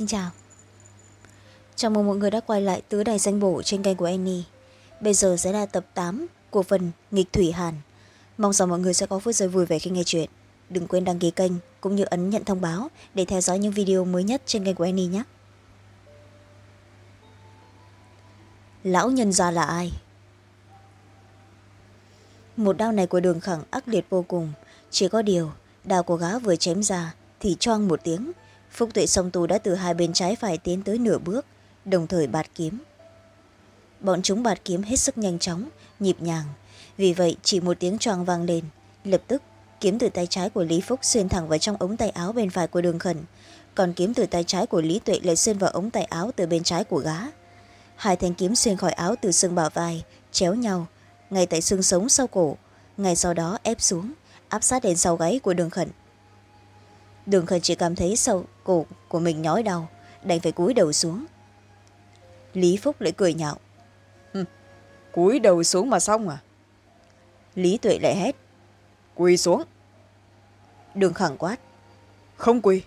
xin chào. Chào mừng mọi người đã quay lại tứ đài danh bổ trên kênh của annie. Bây giờ sẽ là tập tám của phần nghịch thủy hàn. Mong rằng mọi người sẽ có phút giây vui vẻ khi nghe chuyện. Đừng quên đăng ký kênh cũng như ấn nhận thông báo để theo dõi những video mới nhất trên kênh của annie nhé. Lão nhân gia là ai? Một đao này của đường khẳng ác liệt vô cùng. Chỉ có điều, đao của gã vừa chém ra thì choang một tiếng phúc tuệ song tu đã từ hai bên trái phải tiến tới nửa bước, đồng thời bạt kiếm. Bọn chúng bạt kiếm hết sức nhanh chóng, nhịp nhàng. Vì vậy, chỉ một tiếng choang vang lên, lập tức, kiếm từ tay trái của lý phúc xuyên thẳng vào trong ống tay áo bên phải của đường khẩn, còn kiếm từ tay trái của lý tuệ lại xuyên vào ống tay áo từ bên trái của gá hai thanh kiếm xuyên khỏi áo từ xương bả vai, chéo nhau, ngay tại xương sống sau cổ, ngay sau đó ép xuống, áp sát đến sau gáy của đường khẩn đường khẩn chỉ cảm thấy sau cổ của mình nhói đau đành phải cúi đầu xuống. Lý phúc lại cười nhạo. Cúi đầu xuống mà xong à? Lý tuệ lại hét. Quỳ xuống. Đường khẳng quát. Không quỳ.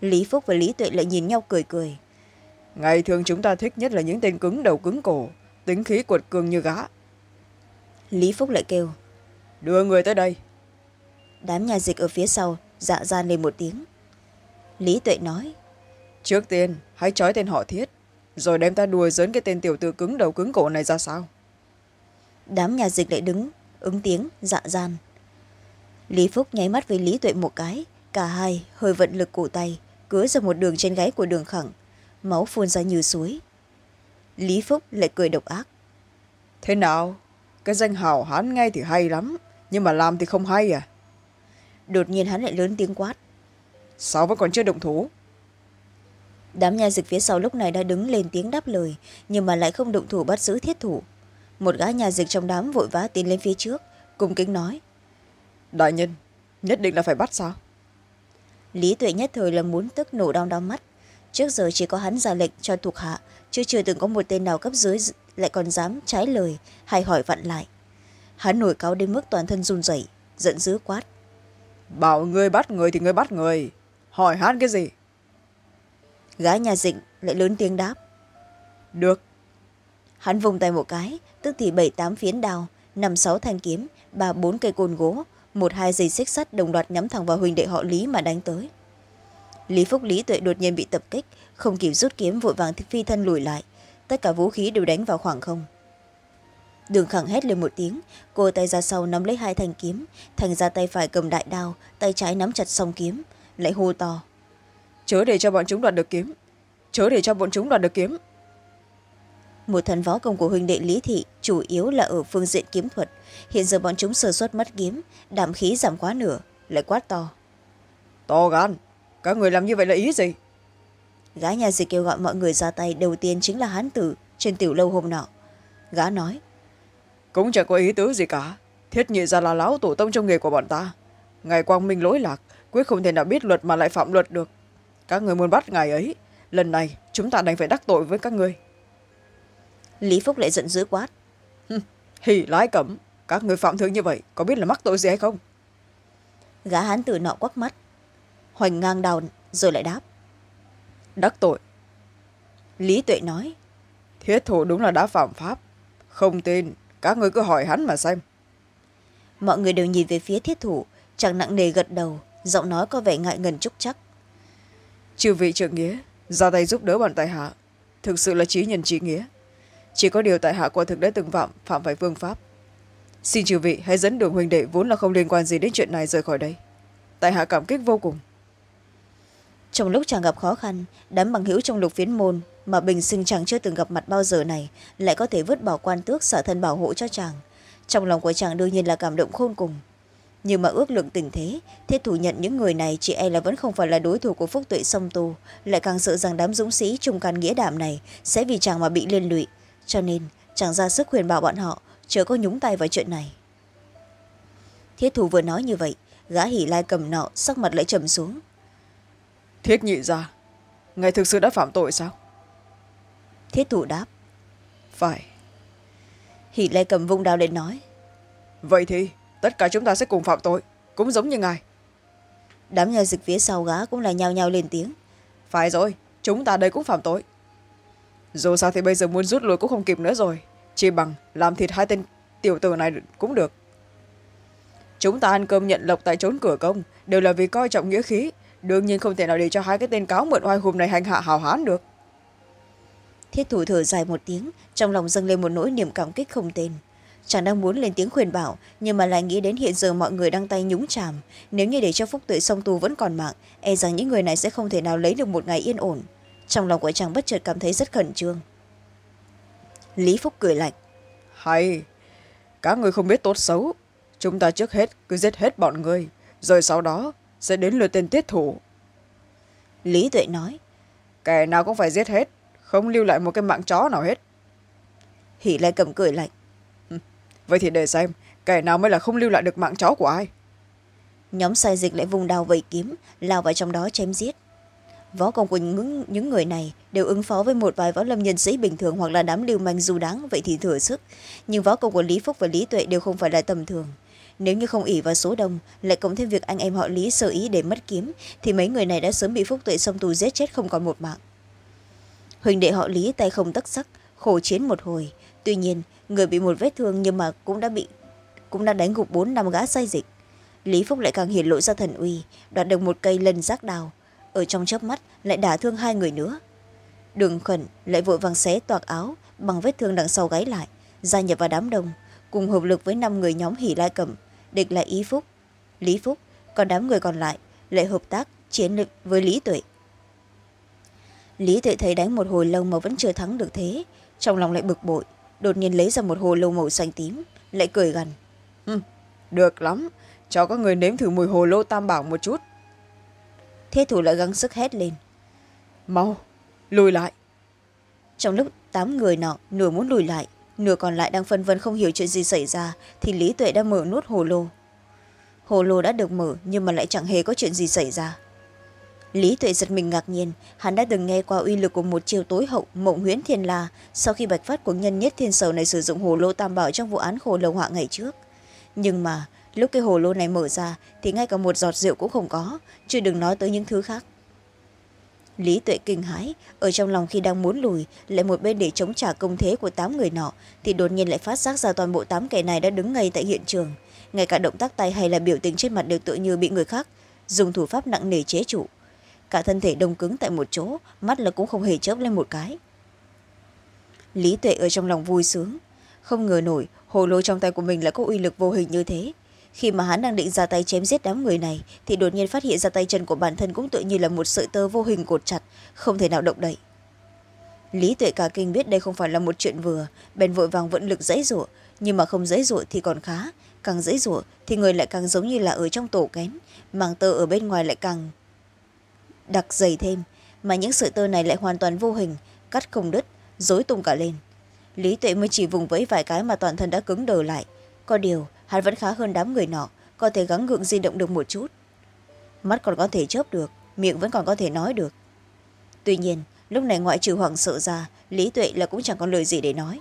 Lý phúc và lý tuệ lại nhìn nhau cười cười. Ngày thường chúng ta thích nhất là những tên cứng đầu cứng cổ tính khí cuột cường như gã. Lý phúc lại kêu. Đưa người tới đây. Đám nhà dịch ở phía sau dạ gian lên một tiếng. Lý tuệ nói trước tiên hãy trói tên họ thiết rồi đem ta đùa dớn cái tên tiểu tử cứng đầu cứng cổ này ra sao? Đám nhà dịch lại đứng ứng tiếng dạ gian. Lý phúc nháy mắt với lý tuệ một cái cả hai hơi vận lực cổ tay cứa ra một đường trên gáy của đường khẳng máu phun ra như suối. Lý phúc lại cười độc ác. Thế nào? Cái danh hào hắn nghe thì hay lắm nhưng mà làm thì không hay à đột nhiên hắn lại lớn tiếng quát. Sao vẫn còn chưa động thủ? Đám nha dịch phía sau lúc này đã đứng lên tiếng đáp lời nhưng mà lại không động thủ bắt giữ thiết thủ. Một gã nhà dịch trong đám vội vã tiến lên phía trước cung kính nói. Đại nhân nhất định là phải bắt sao? Lý tuệ nhất thời là muốn tức nổ đau đau mắt. Trước giờ chỉ có hắn ra lệnh cho thuộc hạ chứ chưa từng có một tên nào cấp dưới lại còn dám trái lời hay hỏi vặn lại. Hắn nổi cáo đến mức toàn thân run rẩy giận dữ quát bảo người bắt người thì người bắt người. Hỏi hắn cái gì? Gái nhà dịch lại lớn tiếng đáp. Được. Hắn vùng tay một cái tức thì bảy tám phiến đào năm sáu thanh kiếm ba bốn cây côn gỗ một hai dây xích sắt đồng loạt nhắm thẳng vào huỳnh đệ họ lý mà đánh tới. Lý phúc lý tuệ đột nhiên bị tập kích không kịp rút kiếm vội vàng phi thân lùi lại. Tất cả vũ khí đều đánh vào khoảng không đường khẳng hét lên một tiếng. Cô tay ra sau nắm lấy hai thanh kiếm. Thành ra tay phải cầm đại đao tay trái nắm chặt song kiếm. Lại hô to. Chớ để cho bọn chúng đoạt được kiếm. Chớ để cho bọn chúng đoạt được kiếm. Một thần võ công của huynh đệ lý thị chủ yếu là ở phương diện kiếm thuật. Hiện giờ bọn chúng sơ suất mất kiếm đảm khí giảm quá nửa lại quát to. To gan các người làm như vậy là ý gì? Gã nhà dịch kêu gọi mọi người ra tay đầu tiên chính là hán tử trên tiểu lâu hôm nọ. Gã nói cũng chẳng có ý tứ gì cả. Thiết nhị ra là láo tổ tông trong nghề của bọn ta. Ngài quang minh lỗi lạc quyết không thể nào biết luật mà lại phạm luật được. Các người muốn bắt ngài ấy lần này chúng ta đành phải đắc tội với các người. Lý phúc lại giận dữ quát. Hỉ lái cẩm các người phạm thượng như vậy có biết là mắc tội gì hay không? Gã hán tử nọ quắc mắt. Hoành ngang đào rồi lại đáp. Đắc tội. Lý tuệ nói. Thiết thủ đúng là đã phạm pháp không tin các người cứ hỏi hắn mà xem. Mọi người đều nhìn về phía thiết thủ chẳng nặng nề gật đầu giọng nói có vẻ ngại ngần trúc chắc. Chư vị trượng nghĩa ra tay giúp đỡ bọn tại hạ thực sự là trí nhân trí nghĩa. Chỉ có điều tại hạ quả thực đã từng phạm phạm phải vương pháp. Xin chư vị hãy dẫn đường huynh đệ vốn là không liên quan gì đến chuyện này rời khỏi đây. Tại hạ cảm kích vô cùng. Trong lúc chàng gặp khó khăn đám bằng hữu trong lục phiến môn mà bình sinh chàng chưa từng gặp mặt bao giờ này, lại có thể vứt bỏ quan tước xả thân bảo hộ cho chàng. Trong lòng của chàng đương nhiên là cảm động khôn cùng. Nhưng mà ước lượng tình thế thiết thủ nhận những người này chị e là vẫn không phải là đối thủ của phúc tuệ song tu lại càng sợ rằng đám dũng sĩ trung can nghĩa đảm này sẽ vì chàng mà bị liên lụy. Cho nên, chàng ra sức khuyên bảo bọn họ, chớ có nhúng tay vào chuyện này. Thiết thủ vừa nói như vậy, gã hỉ lai cầm nọ sắc mặt lại trầm xuống. Thiết nhị ra ngài thực sự đã phạm tội sao? Thiết thủ đáp. Phải. Hỉ lai cầm vung đao lên nói. Vậy thì tất cả chúng ta sẽ cùng phạm tội cũng giống như ngài. Đám nhà dịch phía sau gã cũng là nhao nhao lên tiếng. Phải rồi chúng ta đây cũng phạm tội. Dù sao thì bây giờ muốn rút lui cũng không kịp nữa rồi chỉ bằng làm thịt hai tên tiểu tử này cũng được. Chúng ta ăn cơm nhận lộc tại trốn cửa công đều là vì coi trọng nghĩa khí đương nhiên không thể nào để cho hai cái tên cáo mượn oai hùm này hành hạ hào hán được thiết thủ thở dài một tiếng trong lòng dâng lên một nỗi niềm cảm kích không tên. Chàng đang muốn lên tiếng khuyên bảo nhưng mà lại nghĩ đến hiện giờ mọi người đang tay nhúng chàm. Nếu như để cho phúc tuệ song tu vẫn còn mạng e rằng những người này sẽ không thể nào lấy được một ngày yên ổn. Trong lòng của chàng bất chợt cảm thấy rất khẩn trương. Lý phúc cười lạnh. Hay các người không biết tốt xấu. Chúng ta trước hết cứ giết hết bọn người rồi sau đó sẽ đến lượt tên tiết thủ. Lý tuệ nói. Kẻ nào cũng phải giết hết không lưu lại một cái mạng chó nào hết. Hỉ lại cầm cười lạnh. Vậy thì để xem kẻ nào mới là không lưu lại được mạng chó của ai? Nhóm sai dịch lại vùng đào vầy kiếm lao vào trong đó chém giết. Võ công của những, những người này đều ứng phó với một vài võ lâm nhân sĩ bình thường hoặc là đám lưu manh dù đáng vậy thì thừa sức. Nhưng võ công của lý phúc và lý tuệ đều không phải là tầm thường. Nếu như không ỉ vào số đông lại cộng thêm việc anh em họ lý sơ ý để mất kiếm thì mấy người này đã sớm bị phúc tuệ xông tù giết chết không còn một mạng huỳnh đệ họ lý tay không tắc sắc, khổ chiến một hồi. Tuy nhiên, người bị một vết thương nhưng mà cũng đã bị, cũng đã đánh gục bốn năm gã say dịch. Lý phúc lại càng hiển lộ ra thần uy, đoạt được một cây lân giác đào. Ở trong chớp mắt, lại đả thương hai người nữa. Đường khẩn lại vội vàng xé toạc áo, bằng vết thương đằng sau gáy lại, gia nhập vào đám đông, cùng hợp lực với năm người nhóm hỉ lai cẩm, địch lại ý phúc. Lý phúc, còn đám người còn lại lại hợp tác chiến lực với lý tuệ lý tuệ thấy đánh một hồi lâu mà vẫn chưa thắng được thế. Trong lòng lại bực bội đột nhiên lấy ra một hồ lô màu xanh tím lại cười gần. Ừ, được lắm cho các người nếm thử mùi hồ lô tam bảo một chút. Thế thủ lại gắng sức hét lên. Mau lùi lại. Trong lúc tám người nọ nửa muốn lùi lại nửa còn lại đang phân vân không hiểu chuyện gì xảy ra thì lý tuệ đã mở nút hồ lô. Hồ lô đã được mở nhưng mà lại chẳng hề có chuyện gì xảy ra lý tuệ giật mình ngạc nhiên. Hắn đã từng nghe qua uy lực của một chiều tối hậu, mộng huyễn thiên la, sau khi bạch phát của nhân nhất thiên sầu này sử dụng hồ lô tam bảo trong vụ án khổ lầu họa ngày trước. Nhưng mà, lúc cái hồ lô này mở ra, thì ngay cả một giọt rượu cũng không có, chứ đừng nói tới những thứ khác. Lý tuệ kinh hãi, ở trong lòng khi đang muốn lùi, lại một bên để chống trả công thế của tám người nọ, thì đột nhiên lại phát giác ra toàn bộ tám kẻ này đã đứng ngay tại hiện trường. Ngay cả động tác tay hay là biểu tình trên mặt đều tự như bị người khác, dùng thủ pháp nặng nề chế trụ cả thân thể đông cứng tại một chỗ, mắt là cũng không hề chớp lên một cái. Lý tuệ ở trong lòng vui sướng. Không ngờ nổi, hồ lô trong tay của mình lại có uy lực vô hình như thế. Khi mà hắn đang định ra tay chém giết đám người này, thì đột nhiên phát hiện ra tay chân của bản thân cũng tự như là một sợi tơ vô hình cột chặt, không thể nào động đậy. Lý tuệ cả kinh biết đây không phải là một chuyện vừa, bèn vội vàng vận lực dãy rụa nhưng mà không dãy rụa thì còn khá, càng dãy rụa thì người lại càng giống như là ở trong tổ kén, màng tơ ở bên ngoài lại càng đặc dày thêm, mà những sợi tơ này lại hoàn toàn vô hình, cắt không đứt dối tung cả lên. Lý tuệ mới chỉ vùng vẫy vài cái mà toàn thân đã cứng đờ lại. Có điều, hắn vẫn khá hơn đám người nọ, có thể gắng gượng di động được một chút. Mắt còn có thể chớp được, miệng vẫn còn có thể nói được. Tuy nhiên, lúc này ngoại trừ hoảng sợ ra, lý tuệ là cũng chẳng còn lời gì để nói.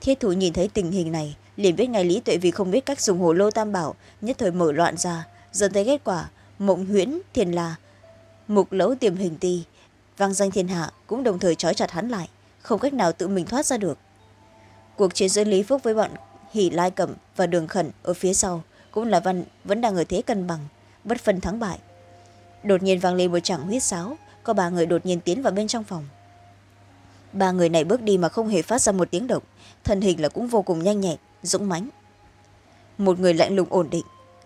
Thiết thủ nhìn thấy tình hình này, liền biết ngay lý tuệ vì không biết cách dùng hồ lô tam bảo, nhất thời mở loạn ra. Dần thấy kết quả, mộng huyễn, thiền là mục lẫu tiềm hình ti vang danh thiên hạ cũng đồng thời trói chặt hắn lại, không cách nào tự mình thoát ra được. Cuộc chiến giữa lý phúc với bọn hỷ lai cẩm và đường khẩn ở phía sau cũng là văn, vẫn đang ở thế cân bằng, bất phân thắng bại. Đột nhiên vang lên một chẳng huyết sáo, có ba người đột nhiên tiến vào bên trong phòng. Ba người này bước đi mà không hề phát ra một tiếng động, thân hình là cũng vô cùng nhanh nhẹn, dũng mãnh. Một người lạnh lùng ổn định,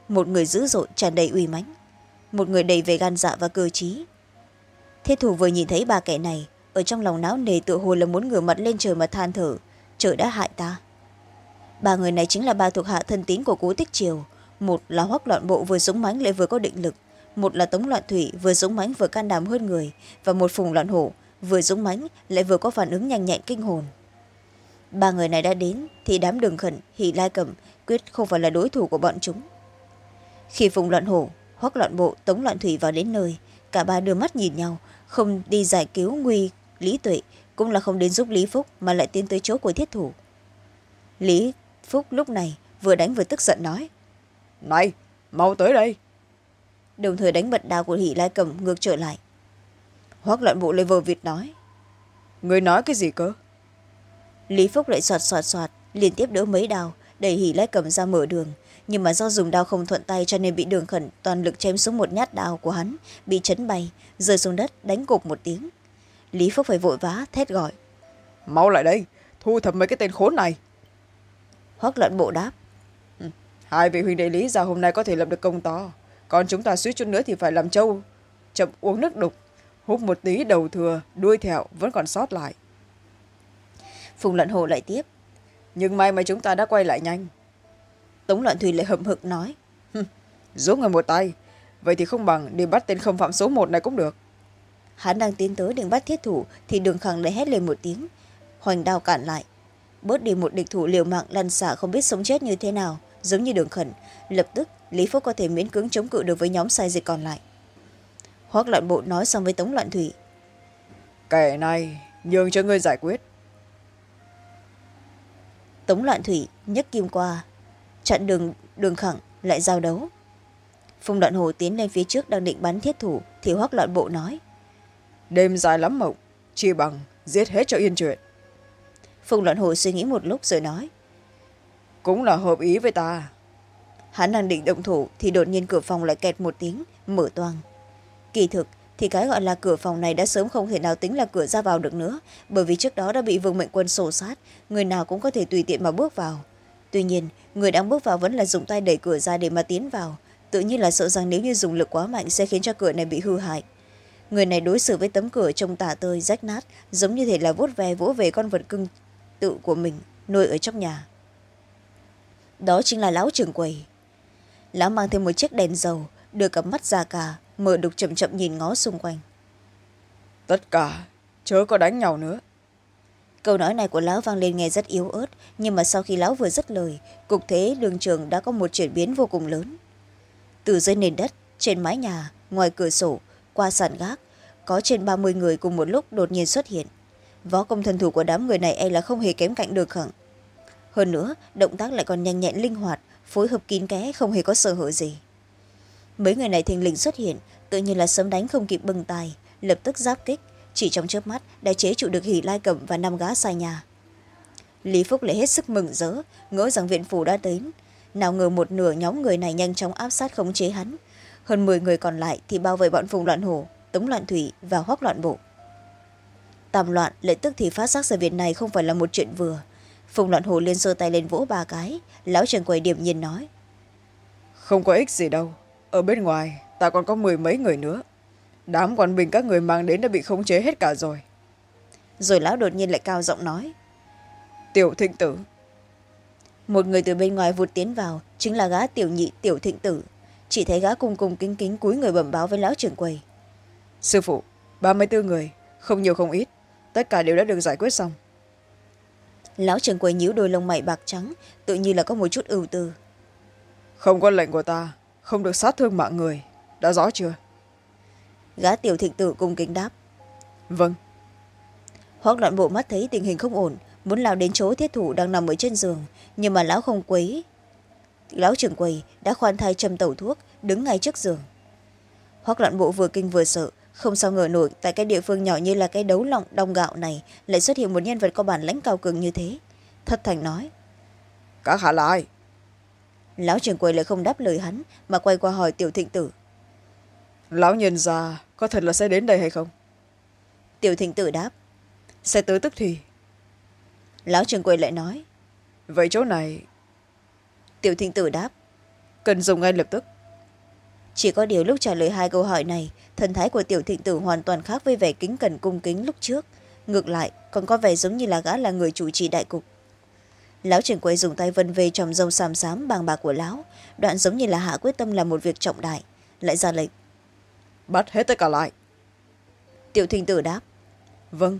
một người dữ dội tràn đầy uy mãnh một người đầy về gan dạ và cơ t thiết thủ vừa nhìn thấy ba kẻ này, ở trong lòng não nề tự hồ là muốn ngửa mặt lên trời mà than thở, trời đã hại ta. Ba người này chính là ba thuộc hạ thân tín của cố tích triều. Một là hoắc loạn bộ vừa dũng mãnh lại vừa có định lực. Một là tống loạn thủy vừa dũng mãnh vừa can đảm hơn người. Và một phùng loạn hổ vừa dũng mãnh lại vừa có phản ứng nhanh nhẹn kinh hồn. Ba người này đã đến thì đám đường khẩn hỉ lai cẩm, quyết không phải là đối thủ của bọn chúng. Khi phùng loạn hổ hoắc loạn bộ tống loạn thủy vào đến nơi. Cả ba đưa mắt nhìn nhau không đi giải cứu nguy lý tuệ cũng là không đến giúp lý phúc mà lại tiến tới chỗ của thiết thủ. Lý phúc lúc này vừa đánh vừa tức giận nói này mau tới đây. Đồng thời đánh bật đao của hỷ lai cầm ngược trở lại. Hoác loạn bộ lại vờ vịt nói người nói cái gì cơ? Lý phúc lại soạt soạt soạt liên tiếp đỡ mấy đào đẩy hỉ lấy cầm ra mở đường nhưng mà do dùng đao không thuận tay cho nên bị đường khẩn toàn lực chém xuống một nhát đao của hắn bị chấn bay rơi xuống đất đánh cục một tiếng. Lý phúc phải vội vã thét gọi. Mau lại đây thu thập mấy cái tên khốn này. Hoắc loạn bộ đáp. Ừ, hai vị huynh đệ lý ra hôm nay có thể lập được công to còn chúng ta suýt chút nữa thì phải làm trâu chậm uống nước đục hút một tí đầu thừa đuôi thẹo vẫn còn sót lại. Phùng loạn hồ lại tiếp. Nhưng may mà chúng ta đã quay lại nhanh tống loạn thùy lại hậm hực nói. Giúp người một tay. Vậy thì không bằng đi bắt tên không phạm số một này cũng được. Hắn đang tiến tới định bắt thiết thủ thì đường khẳng lại hét lên một tiếng. Hoành đao cản lại. Bớt đi một địch thủ liều mạng lăn xả không biết sống chết như thế nào giống như đường khẩn. Lập tức lý phúc có thể miễn cưỡng chống cự được với nhóm sai dịch còn lại. Hoác loạn bộ nói xong với tống loạn thủy. Kẻ này nhường cho ngươi giải quyết. Tống loạn thủy nhấc kim qua chặn đường đường khẳng lại giao đấu. Phùng đoạn hồ tiến lên phía trước đang định bắn thiết thủ thì hoác loạn bộ nói đêm dài lắm mộng chi bằng giết hết cho yên chuyện. Phùng loạn hồ suy nghĩ một lúc rồi nói cũng là hợp ý với ta. Hắn đang định động thủ thì đột nhiên cửa phòng lại kẹt một tiếng mở toang. Kỳ thực thì cái gọi là cửa phòng này đã sớm không thể nào tính là cửa ra vào được nữa bởi vì trước đó đã bị vương mệnh quân sổ sát người nào cũng có thể tùy tiện mà bước vào tuy nhiên, người đang bước vào vẫn là dùng tay đẩy cửa ra để mà tiến vào. Tự nhiên là sợ rằng nếu như dùng lực quá mạnh sẽ khiến cho cửa này bị hư hại. Người này đối xử với tấm cửa trông tả tơi, rách nát, giống như thể là vuốt ve vỗ về con vật cưng tự của mình, nuôi ở trong nhà. Đó chính là lão trường quầy. Lão mang thêm một chiếc đèn dầu, đưa cặp mắt ra cả, mở đục chậm chậm nhìn ngó xung quanh. Tất cả, chớ có đánh nhau nữa câu nói này của lão vang lên nghe rất yếu ớt, nhưng mà sau khi lão vừa dứt lời, cục thế đường trường đã có một chuyển biến vô cùng lớn. Từ dưới nền đất, trên mái nhà, ngoài cửa sổ, qua sàn gác, có trên ba mươi người cùng một lúc đột nhiên xuất hiện. Võ công thần thủ của đám người này e là không hề kém cạnh được khẳng hơn nữa, động tác lại còn nhanh nhẹn linh hoạt, phối hợp kín kẽ, không hề có sơ hở gì. Mấy người này thình lình xuất hiện, tự nhiên là sớm đánh không kịp bừng tài, lập tức giáp kích chỉ trong chớp mắt đã chế trụ được hỉ lai cẩm và năm gá sai nhà. Lý phúc lại hết sức mừng rỡ, ngỡ rằng viện phủ đã đến. Nào ngờ một nửa nhóm người này nhanh chóng áp sát khống chế hắn. Hơn m người còn lại thì bao vây bọn phùng loạn hổ, tống loạn thủy và hoác loạn bộ. Tam loạn lại tức thì phát giác sự việc này không phải là một chuyện vừa. Phùng loạn hổ liên sơ tay lên vỗ ba cái, lão trần quầy điểm nhiên nói. Không có ích gì đâu. Ở bên ngoài, ta còn có mười mấy người nữa đám quan binh các người mang đến đã bị khống chế hết cả rồi. Rồi lão đột nhiên lại cao giọng nói. Tiểu thịnh tử. Một người từ bên ngoài vụt tiến vào chính là gã tiểu nhị tiểu thịnh tử. Chỉ thấy gã cung cung kính kính cúi người bẩm báo với lão trưởng quầy. Sư phụ ba mươi bốn người không nhiều không ít tất cả đều đã được giải quyết xong. Lão trưởng quầy nhíu đôi lông mày bạc trắng tự nhiên là có một chút ưu tư. Không có lệnh của ta không được sát thương mạng người đã rõ chưa gã tiểu thịnh tử cung kính đáp. Vâng. Hoác loạn bộ mắt thấy tình hình không ổn muốn lao đến chỗ thiết thủ đang nằm ở trên giường nhưng mà lão không quấy. Lão trưởng quầy đã khoan thai châm tẩu thuốc đứng ngay trước giường. Hoác loạn bộ vừa kinh vừa sợ không sao ngờ nổi tại cái địa phương nhỏ như là cái đấu lòng đong gạo này lại xuất hiện một nhân vật có bản lãnh cao cường như thế. Thật thành nói. Các hạ là ai lão trưởng quầy lại không đáp lời hắn mà quay qua hỏi tiểu thịnh tử. Lão nhân già có thật là sẽ đến đây hay không? Tiểu thịnh tử đáp. Sẽ tới tức thì? Lão trưởng quầy lại nói. Vậy chỗ này? Tiểu thịnh tử đáp. Cần dùng ngay lập tức. Chỉ có điều lúc trả lời hai câu hỏi này thần thái của tiểu thịnh tử hoàn toàn khác với vẻ kính cẩn cung kính lúc trước. Ngược lại còn có vẻ giống như là gã là người chủ trì đại cục. Lão trưởng quầy dùng tay vân về tròm râu xàm xám bàng bạc của lão. Đoạn giống như là hạ quyết tâm làm một việc trọng đại. Lại ra lệnh bắt hết tất cả lại. Tiểu thịnh tử đáp. Vâng.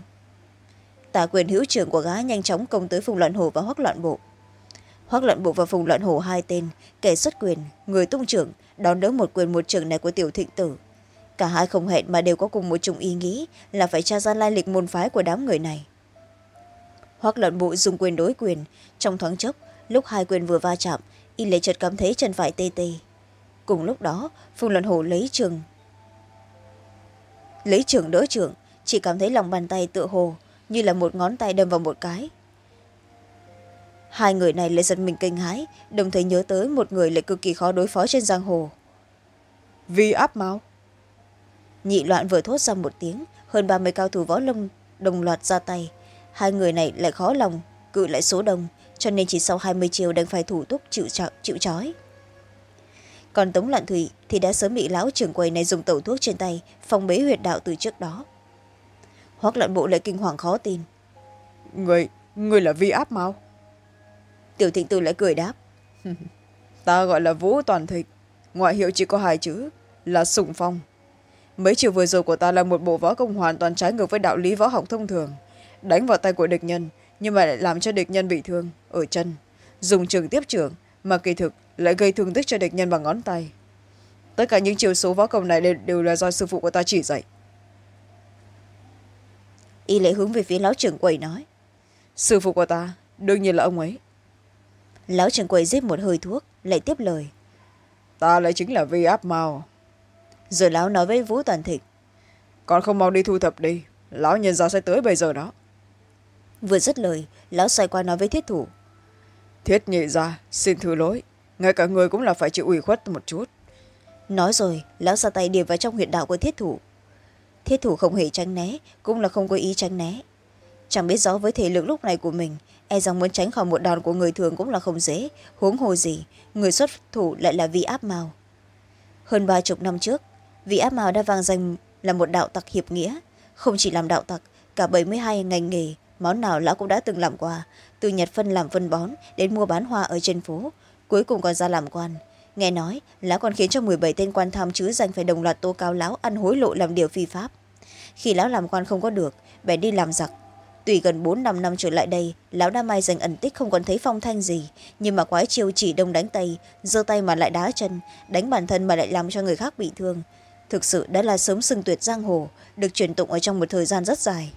Tả quyền hữu trưởng của gã nhanh chóng công tới phùng loạn hồ và hoắc loạn bộ. Hoắc loạn bộ và phùng loạn hồ hai tên kẻ xuất quyền người tung trưởng đón đỡ một quyền một trưởng này của tiểu thịnh tử. Cả hai không hẹn mà đều có cùng một chung ý nghĩ là phải tra ra lai lịch môn phái của đám người này. Hoắc loạn bộ dùng quyền đối quyền. Trong thoáng chốc lúc hai quyền vừa va chạm y lệ chợt cảm thấy chân phải tê tê. Cùng lúc đó phùng loạn hồ lấy trường lấy trưởng đỡ trưởng chỉ cảm thấy lòng bàn tay tựa hồ như là một ngón tay đâm vào một cái. Hai người này lại giật mình kinh hãi đồng thời nhớ tới một người lại cực kỳ khó đối phó trên giang hồ. Vi áp máu. Nhị loạn vừa thốt ra một tiếng hơn ba mươi cao thủ võ lâm đồng loạt ra tay. Hai người này lại khó lòng cự lại số đông cho nên chỉ sau hai mươi chiều đành phải thủ túc chịu, chịu trói còn tống lạn thủy thì đã sớm bị lão trưởng quầy này dùng tẩu thuốc trên tay phòng bế huyệt đạo từ trước đó. Hoắc lạn bộ lại kinh hoàng khó tin. Người người là vi áp mau tiểu thịnh tư lại cười đáp. Ta gọi là vũ toàn thịnh ngoại hiệu chỉ có hai chữ là sùng phong. Mấy chiều vừa rồi của ta là một bộ võ công hoàn toàn trái ngược với đạo lý võ học thông thường. Đánh vào tay của địch nhân nhưng mà lại làm cho địch nhân bị thương ở chân. Dùng trường tiếp trưởng mà kỳ thực lại gây thương tích cho địch nhân bằng ngón tay tất cả những chiều số võ công này đều là do sư phụ của ta chỉ dạy. Y lệ hướng về phía lão trưởng quầy nói. Sư phụ của ta đương nhiên là ông ấy. Lão trưởng quầy giết một hơi thuốc lại tiếp lời. Ta lại chính là vi áp mao. Rồi lão nói với vũ toàn thịnh. Còn không mau đi thu thập đi lão nhân ra sẽ tới bây giờ đó. Vừa dứt lời lão xoay qua nói với thiết thủ. Thiết nhị ra xin thứ lỗi ngay cả người cũng là phải chịu ủy khuất một chút nói rồi, lão ra tay điệp vào trong huyệt đạo của thiết thủ. Thiết thủ không hề tránh né, cũng là không có ý tránh né. Chẳng biết rõ với thể lực lúc này của mình e rằng muốn tránh khỏi một đòn của người thường cũng là không dễ, huống hồ gì, người xuất thủ lại là vị áp màu hơn ba chục năm trước vị áp màu đã vang danh là một đạo tặc hiệp nghĩa. Không chỉ làm đạo tặc, cả bảy mươi hai ngành nghề, món nào lão cũng đã từng làm qua, từ nhặt phân làm phân bón đến mua bán hoa ở trên phố, cuối cùng còn ra làm quan nghe nói lão còn khiến cho m bảy tên quan tham chứ danh phải đồng loạt tố cáo lão ăn hối lộ làm điều phi pháp. Khi lão làm quan không có được, bèn đi làm giặc. Tuy gần bốn năm năm trở lại đây, lão đã mai dành ẩn tích không còn thấy phong thanh gì, nhưng mà quái chiêu chỉ đông đánh tay giơ tay mà lại đá chân, đánh bản thân mà lại làm cho người khác bị thương. Thực sự đã là sớm sừng tuyệt giang hồ, được truyền tụng ở trong một thời gian rất dài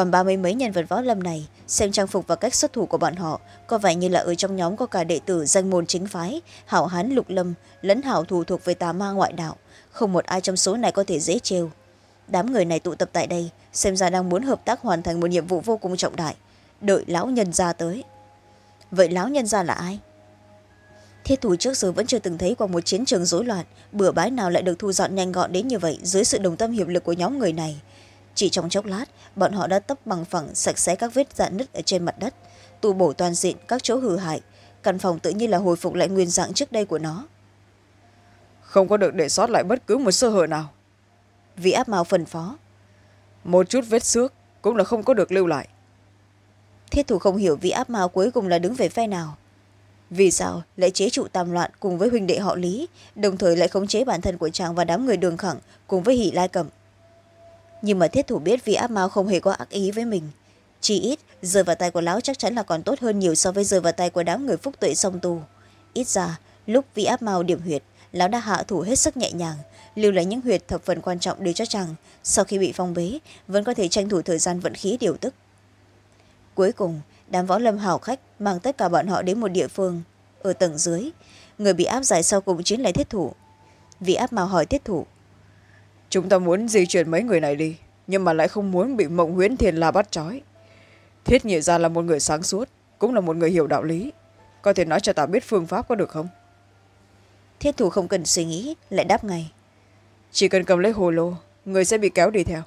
còn ba mươi mấy nhân vật võ lâm này, xem trang phục và cách xuất thủ của bọn họ, có vẻ như là ở trong nhóm có cả đệ tử danh môn chính phái, hảo hán lục lâm, lẫn hảo thủ thuộc về tà ma ngoại đạo. Không một ai trong số này có thể dễ trêu. Đám người này tụ tập tại đây, xem ra đang muốn hợp tác hoàn thành một nhiệm vụ vô cùng trọng đại. Đợi lão nhân gia tới. Vậy lão nhân gia là ai? Thiết thủ trước giờ vẫn chưa từng thấy qua một chiến trường rối loạn, bừa bãi nào lại được thu dọn nhanh gọn đến như vậy dưới sự đồng tâm hiệp lực của nhóm người này chỉ trong chốc lát bọn họ đã tấp bằng phẳng sạch sẽ các vết dạn nứt ở trên mặt đất tu bổ toàn diện các chỗ hư hại. Căn phòng tự nhiên là hồi phục lại nguyên dạng trước đây của nó. Không có được để sót lại bất cứ một sơ hở nào. Vị áp mao phân phó. Một chút vết xước cũng là không có được lưu lại. Thiết thủ không hiểu vị áp mao cuối cùng là đứng về phe nào. Vì sao lại chế trụ tam loạn cùng với huynh đệ họ lý đồng thời lại khống chế bản thân của chàng và đám người đường khẳng cùng với hỷ lai cẩm nhưng mà thiết thủ biết vị áp mao không hề có ác ý với mình. Chỉ ít, rơi vào tay của lão chắc chắn là còn tốt hơn nhiều so với rơi vào tay của đám người phúc tuệ song tu. Ít ra, lúc vị áp mao điểm huyệt, lão đã hạ thủ hết sức nhẹ nhàng, lưu lại những huyệt thập phần quan trọng để cho chàng, sau khi bị phong bế, vẫn có thể tranh thủ thời gian vận khí điều tức. Cuối cùng, đám võ lâm hảo khách mang tất cả bọn họ đến một địa phương, ở tầng dưới. Người bị áp giải sau cùng chính là thiết thủ. Vị áp mao hỏi thiết thủ chúng ta muốn di chuyển mấy người này đi nhưng mà lại không muốn bị mộng huyễn thiền la bắt trói. Thiết nhị gia là một người sáng suốt cũng là một người hiểu đạo lý. Có thể nói cho ta biết phương pháp có được không? Thiết thủ không cần suy nghĩ lại đáp ngay. Chỉ cần cầm lấy hồ lô người sẽ bị kéo đi theo.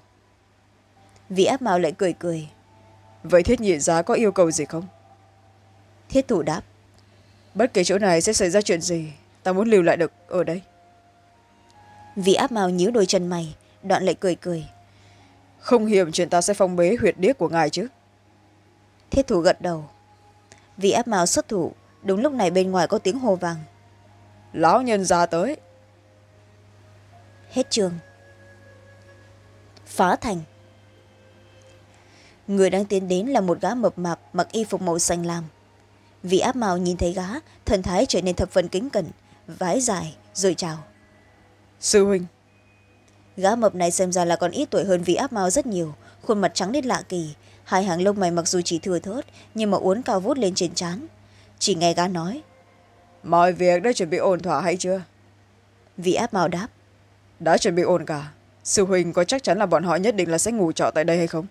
Vị áp mạo lại cười cười. Vậy thiết nhị gia có yêu cầu gì không? Thiết thủ đáp. Bất kể chỗ này sẽ xảy ra chuyện gì ta muốn lưu lại được ở đây vị áp mạo nhíu đôi chân mày đoạn lại cười cười. Không hiểm chuyện ta sẽ phong bế huyệt điếc của ngài chứ? Thiết thủ gật đầu. Vị áp mạo xuất thủ đúng lúc này bên ngoài có tiếng hồ vàng. Lão nhân ra tới. Hết trường. Phá thành. Người đang tiến đến là một gã mập mạp mặc y phục màu xanh lam. Vị áp mạo nhìn thấy gã thần thái trở nên thập phần kính cẩn vái dài rồi chào sư huynh. Gã mập này xem ra là còn ít tuổi hơn vị áp mạo rất nhiều. Khuôn mặt trắng đến lạ kỳ. Hai hàng lông mày mặc dù chỉ thừa thớt nhưng mà uốn cao vút lên trên trán. Chỉ nghe gã nói mọi việc đã chuẩn bị ổn thỏa hay chưa? Vị áp mạo đáp đã chuẩn bị ổn cả. Sư huynh có chắc chắn là bọn họ nhất định là sẽ ngủ trọ tại đây hay không?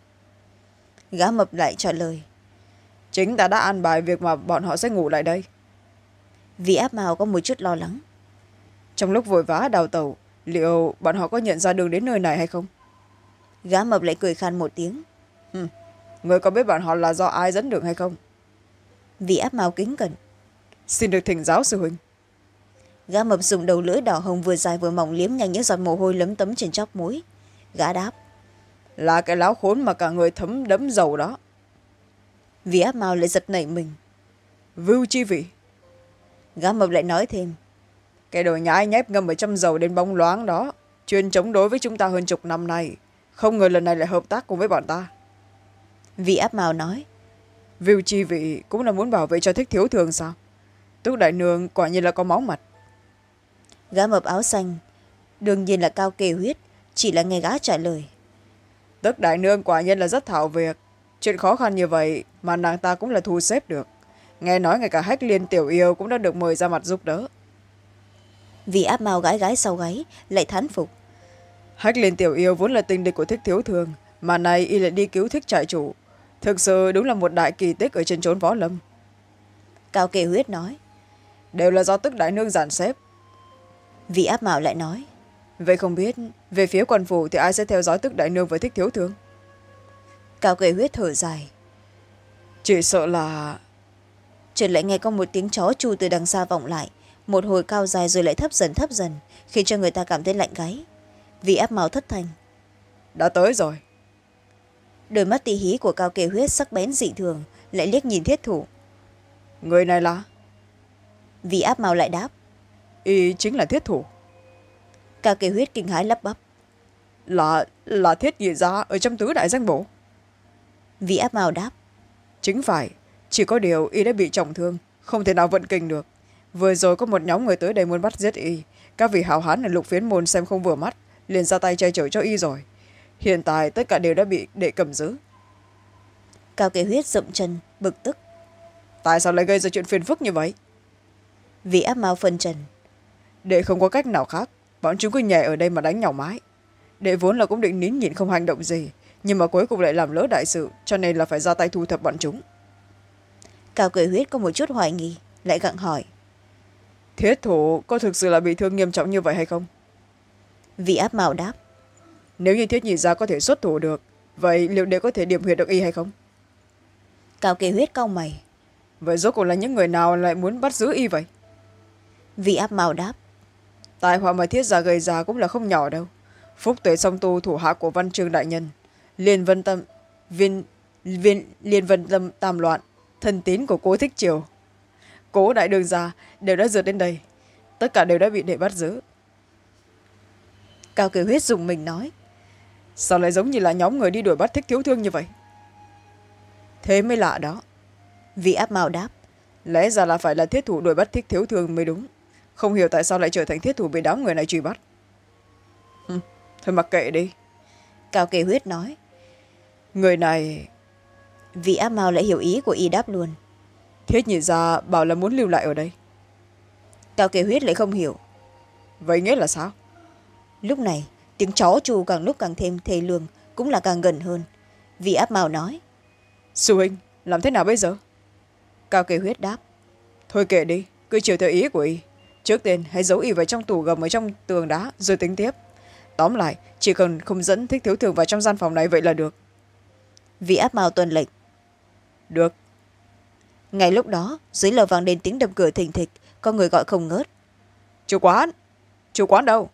Gã mập lại trả lời chính ta đã an bài việc mà bọn họ sẽ ngủ lại đây. Vị áp màu có một chút lo lắng. Trong lúc vội vã đào tàu liệu bọn họ có nhận ra đường đến nơi này hay không? Gã mập lại cười khan một tiếng. Ừ. người có biết bọn họ là do ai dẫn đường hay không? Vị áp màu kính cẩn. Xin được thỉnh giáo sư huynh. Gã mập dùng đầu lưỡi đỏ hồng vừa dài vừa mỏng liếm nhanh những giọt mồ hôi lấm tấm trên chóp mũi. Gã đáp. Là cái láo khốn mà cả người thấm đẫm dầu đó. Vì áp mao lại giật nảy mình. Vưu chi vị. Gã mập lại nói thêm cái đồ nhái nhép ngâm ở trong dầu đến bóng loáng đó chuyên chống đối với chúng ta hơn chục năm nay. Không ngờ lần này lại hợp tác cùng với bọn ta. Vị áp mao nói. Vưu chi vị cũng là muốn bảo vệ cho thích thiếu thường sao? Túc đại nương quả nhiên là có máu mặt. Gã mập áo xanh đương nhiên là cao kề huyết chỉ là nghe gã trả lời. Tức đại nương quả nhiên là rất thạo việc. Chuyện khó khăn như vậy mà nàng ta cũng là thu xếp được. Nghe nói ngay cả hách liên tiểu yêu cũng đã được mời ra mặt giúp đỡ vì áp mao gái gái sau gáy lại thán phục. Hách liên tiểu yêu vốn là tình địch của thích thiếu thường mà nay y lại đi cứu thích trại chủ. Thực sự đúng là một đại kỳ tích ở trên trốn võ lâm. Cao kề huyết nói. Đều là do tức đại nương giản xếp. Vị áp mạo lại nói. Vậy không biết về phía quan phủ thì ai sẽ theo dõi tức đại nương với thích thiếu thương cao kề huyết thở dài. Chỉ sợ là trượt lại nghe có một tiếng chó chu từ đằng xa vọng lại một hồi cao dài rồi lại thấp dần thấp dần khiến cho người ta cảm thấy lạnh gáy. Vì áp máu thất thành. Đã tới rồi. Đôi mắt tỉ hí của cao kề huyết sắc bén dị thường lại liếc nhìn thiết thủ. Người này là? Vì áp màu lại đáp. Y chính là thiết thủ. Cao kề huyết kinh hãi lắp bắp. Là là thiết nhị gia ở trong tứ đại danh bổ vì áp màu đáp. Chính phải chỉ có điều y đã bị trọng thương không thể nào vận kinh được vừa rồi có một nhóm người tới đây muốn bắt giết y. Các vị hào hán ở lục phiến môn xem không vừa mắt liền ra tay che chở cho y rồi. Hiện tại tất cả đều đã bị đệ cầm giữ. Cao kế huyết rậm chân bực tức. Tại sao lại gây ra chuyện phiền phức như vậy? Vì áp mau phân trần. Đệ không có cách nào khác bọn chúng cứ nhảy ở đây mà đánh nhau mãi. Đệ vốn là cũng định nín nhịn không hành động gì nhưng mà cuối cùng lại làm lỡ đại sự cho nên là phải ra tay thu thập bọn chúng. Cao cười huyết có một chút hoài nghi lại gặng hỏi thiết thủ có thực sự là bị thương nghiêm trọng như vậy hay không? Vị áp mạo đáp. Nếu như thiết nhị gia có thể xuất thủ được vậy liệu đệ có thể điểm huyệt được y hay không? Cao kỳ huyết cau mày. Vậy rốt cuộc là những người nào lại muốn bắt giữ y vậy? Vị áp mạo đáp. Tài họa mà thiết gia gây ra cũng là không nhỏ đâu. Phúc tuệ song tu thủ hạ của văn trương đại nhân liên vân tâm viên, viên liên vân tâm tam loạn thân tín của cố thích triều cố đại đường gia đều đã rượt đến đây. Tất cả đều đã bị đệ bắt giữ. Cao kiều huyết dùng mình nói sao lại giống như là nhóm người đi đuổi bắt thích thiếu thương như vậy? Thế mới lạ đó. Vị áp mạo đáp lẽ ra là phải là thiết thủ đuổi bắt thích thiếu thương mới đúng. Không hiểu tại sao lại trở thành thiết thủ bị đám người này truy bắt. Hừ, thôi mặc kệ đi. Cao kỳ huyết nói người này vị áp mạo lại hiểu ý của y đáp luôn thiết nhìn ra bảo là muốn lưu lại ở đây. Cao kỳ huyết lại không hiểu. Vậy nghĩa là sao? Lúc này tiếng chó chu càng lúc càng thêm thê lương cũng là càng gần hơn. Vị áp mạo nói. Sư huynh làm thế nào bây giờ? Cao kỳ huyết đáp. Thôi kệ đi cứ chiều theo ý của y. Trước tiên hãy giấu y vào trong tủ gầm ở trong tường đá rồi tính tiếp. Tóm lại chỉ cần không dẫn thích thiếu thường vào trong gian phòng này vậy là được. Vị áp mạo tuần lệnh. Được ngay lúc đó dưới lầu vang lên tiếng đập cửa thình thịch có người gọi không ngớt. Chủ quán chủ quán đâu?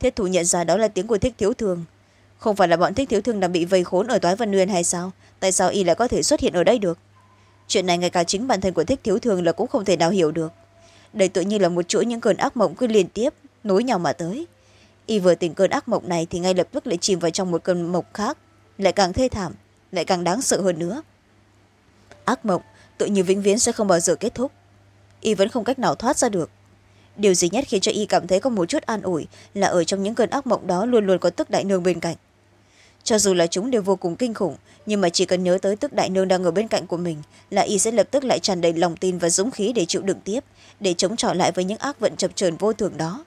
Thiết thủ nhận ra đó là tiếng của thích thiếu thường. Không phải là bọn thích thiếu thường đang bị vây khốn ở toái văn nguyên hay sao? Tại sao y lại có thể xuất hiện ở đây được? Chuyện này ngay cả chính bản thân của thích thiếu thường là cũng không thể nào hiểu được. Đây tự như là một chuỗi những cơn ác mộng cứ liên tiếp nối nhau mà tới. Y vừa tỉnh cơn ác mộng này thì ngay lập tức lại chìm vào trong một cơn mộng khác lại càng thê thảm lại càng đáng sợ hơn nữa. Ác mộng tự như vĩnh viễn sẽ không bao giờ kết thúc. Y vẫn không cách nào thoát ra được. Điều duy nhất khiến cho y cảm thấy có một chút an ủi là ở trong những cơn ác mộng đó luôn luôn có tức đại nương bên cạnh. Cho dù là chúng đều vô cùng kinh khủng, nhưng mà chỉ cần nhớ tới tức đại nương đang ở bên cạnh của mình là y sẽ lập tức lại tràn đầy lòng tin và dũng khí để chịu đựng tiếp, để chống chọi lại với những ác vận chập trờn vô thường đó.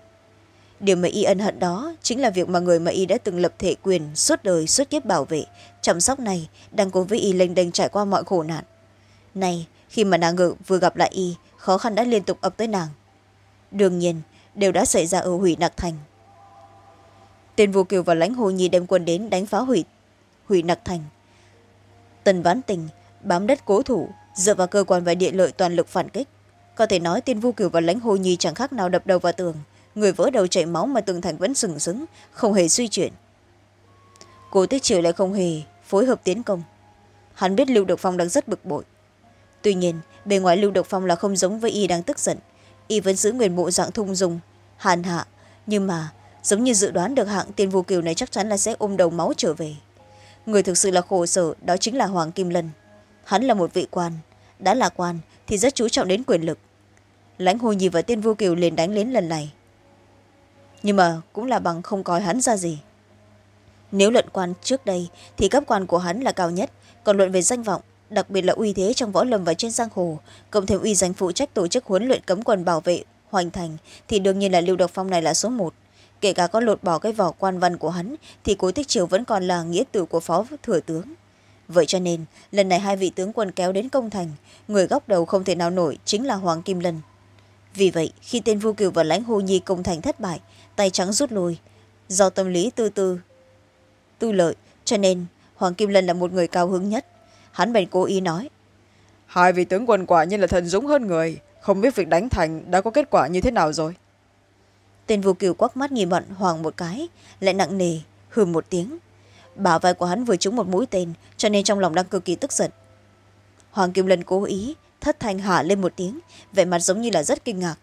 Điều mà y ân hận đó chính là việc mà người mà y đã từng lập thể quyền, suốt đời, suốt kiếp bảo vệ, chăm sóc này đang cố với y lênh đênh trải qua mọi khổ nạn này khi mà nàng ngự vừa gặp lại y khó khăn đã liên tục ập tới nàng. Đương nhiên đều đã xảy ra ở hủy nặc thành. Tên vô kiều và lãnh hồ nhi đem quân đến đánh phá hủy, hủy nặc thành. Tần ván tình bám đất cố thủ dựa vào cơ quan và địa lợi toàn lực phản kích. Có thể nói tên vu kiều và lãnh hồ nhi chẳng khác nào đập đầu vào tường người vỡ đầu chảy máu mà tường thành vẫn sừng sững không hề suy chuyển. Cố tích triều lại không hề phối hợp tiến công. Hắn biết lưu được phong đang rất bực bội tuy nhiên, bề ngoài lưu độc phong là không giống với y đang tức giận. Y vẫn giữ nguyên bộ dạng thung dung, hàn hạ. Nhưng mà, giống như dự đoán được hạng tiền vô kiều này chắc chắn là sẽ ôm đầu máu trở về. Người thực sự là khổ sở, đó chính là hoàng kim lân. Hắn là một vị quan, đã là quan thì rất chú trọng đến quyền lực. Lãnh hồ nhi và tiên vô kiều liền đánh đến lần này. Nhưng mà cũng là bằng không coi hắn ra gì. Nếu luận quan trước đây thì cấp quan của hắn là cao nhất, còn luận về danh vọng đặc biệt là uy thế trong võ lâm và trên giang hồ. Cộng thêm uy danh phụ trách tổ chức huấn luyện cấm quân bảo vệ, hoành thành, thì đương nhiên là lưu độc phong này là số một. Kể cả có lột bỏ cái vỏ quan văn của hắn, thì cố tích triều vẫn còn là nghĩa tử của phó thừa tướng. Vậy cho nên, lần này hai vị tướng quân kéo đến công thành, người góc đầu không thể nào nổi chính là hoàng kim lân. Vì vậy, khi tên vu kiều và lãnh hồ nhi công thành thất bại, tay trắng rút lui, do tâm lý tư tư tư lợi, cho nên hoàng kim lân là một người cao hứng nhất hắn bèn cố ý nói. Hai vị tướng quân quả nhiên là thần dũng hơn người không biết việc đánh thành đã có kết quả như thế nào rồi. Tên vô kiều quắc mắt nhìn bọn hoàng một cái lại nặng nề hừ một tiếng. Bả vai của hắn vừa trúng một mũi tên cho nên trong lòng đang cực kỳ tức giận. Hoàng kim lân cố ý thất thanh hả lên một tiếng vẻ mặt giống như là rất kinh ngạc.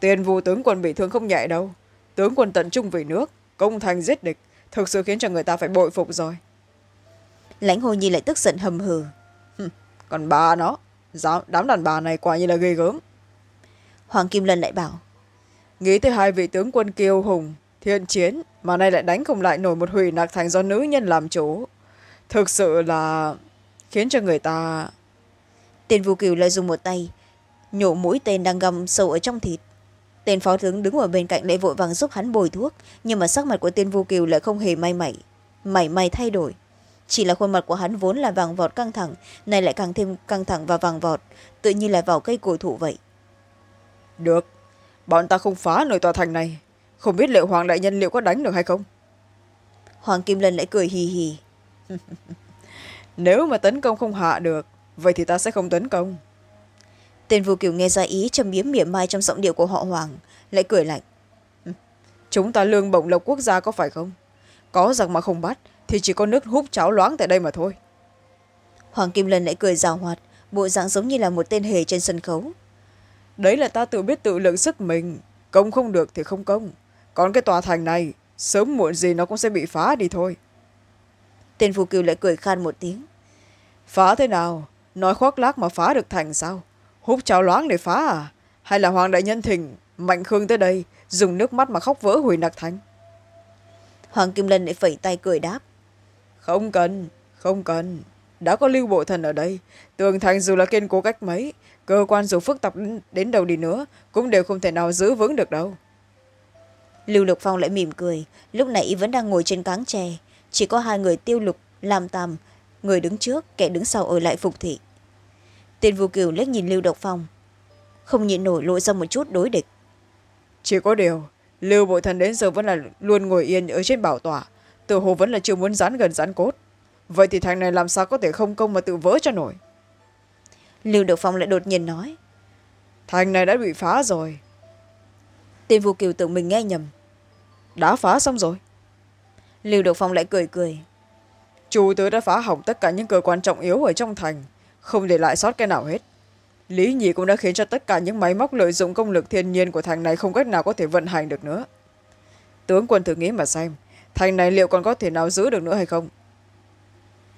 Tiền vụ tướng quân bị thương không nhẹ đâu. Tướng quân tận trung vì nước công thành giết địch thực sự khiến cho người ta phải bội phục rồi lãnh hồ nhi lại tức giận hầm hừ. Còn bà nó đám đàn bà này quả như là ghê gớm. Hoàng kim lân lại bảo, nghĩ tới hai vị tướng quân kiêu hùng, thiện chiến mà nay lại đánh không lại nổi một hủy nạc thành do nữ nhân làm chủ. Thực sự là khiến cho người ta tên vu kiều lại dùng một tay, nhổ mũi tên đang găm sâu ở trong thịt. Tên phó tướng đứng ở bên cạnh lại vội vàng giúp hắn bồi thuốc, nhưng mà sắc mặt của tên vu kiều lại không hề may mảy mảy may thay đổi chỉ là khuôn mặt của hắn vốn là vàng vọt căng thẳng nay lại càng thêm căng thẳng và vàng vọt tự như là vào cây cổ thụ vậy. Được bọn ta không phá nổi tòa thành này. Không biết liệu hoàng đại nhân liệu có đánh được hay không? Hoàng kim lân lại cười hì hì. Nếu mà tấn công không hạ được vậy thì ta sẽ không tấn công. Tên vô kiều nghe ra ý châm biếm mỉa mai trong giọng điệu của họ hoàng lại cười lạnh. Chúng ta lương bổng lộc quốc gia có phải không? Có rằng mà không bắt thì chỉ có nước hút cháo loáng tại đây mà thôi. Hoàng kim lân lại cười rào hoạt bộ dạng giống như là một tên hề trên sân khấu. Đấy là ta tự biết tự lượng sức mình công không được thì không công. Còn cái tòa thành này sớm muộn gì nó cũng sẽ bị phá đi thôi. Tên phù kiều lại cười khan một tiếng. Phá thế nào? Nói khoác lác mà phá được thành sao? Hút cháo loáng để phá à? Hay là hoàng đại nhân thỉnh mạnh khương tới đây dùng nước mắt mà khóc vỡ hủy nặc thành? Hoàng kim lân lại phẩy tay cười đáp không cần không cần. Đã có lưu bộ thần ở đây tường thành dù là kiên cố cách mấy cơ quan dù phức tạp đến đâu đi nữa cũng đều không thể nào giữ vững được đâu. Lưu lục phong lại mỉm cười lúc nãy vẫn đang ngồi trên cáng tre chỉ có hai người tiêu lục làm tàm người đứng trước kẻ đứng sau ở lại phục thị. Tên vô kiều liếc nhìn lưu độc phong. Không nhịn nổi lộ ra một chút đối địch. Chỉ có điều lưu bộ thần đến giờ vẫn là luôn ngồi yên ở trên bảo tọa tự hồ vẫn là chưa muốn dán gần dán cốt. Vậy thì thằng này làm sao có thể không công mà tự vỡ cho nổi? Lưu độc phong lại đột nhiên nói. Thành này đã bị phá rồi. Tên vô kiều tưởng mình nghe nhầm. Đã phá xong rồi. Lưu độc phong lại cười cười. Chủ tớ đã phá hỏng tất cả những cơ quan trọng yếu ở trong thành không để lại sót cái nào hết. Lý nhị cũng đã khiến cho tất cả những máy móc lợi dụng công lực thiên nhiên của thành này không cách nào có thể vận hành được nữa. Tướng quân thử nghĩ mà xem thành này liệu còn có thể nào giữ được nữa hay không?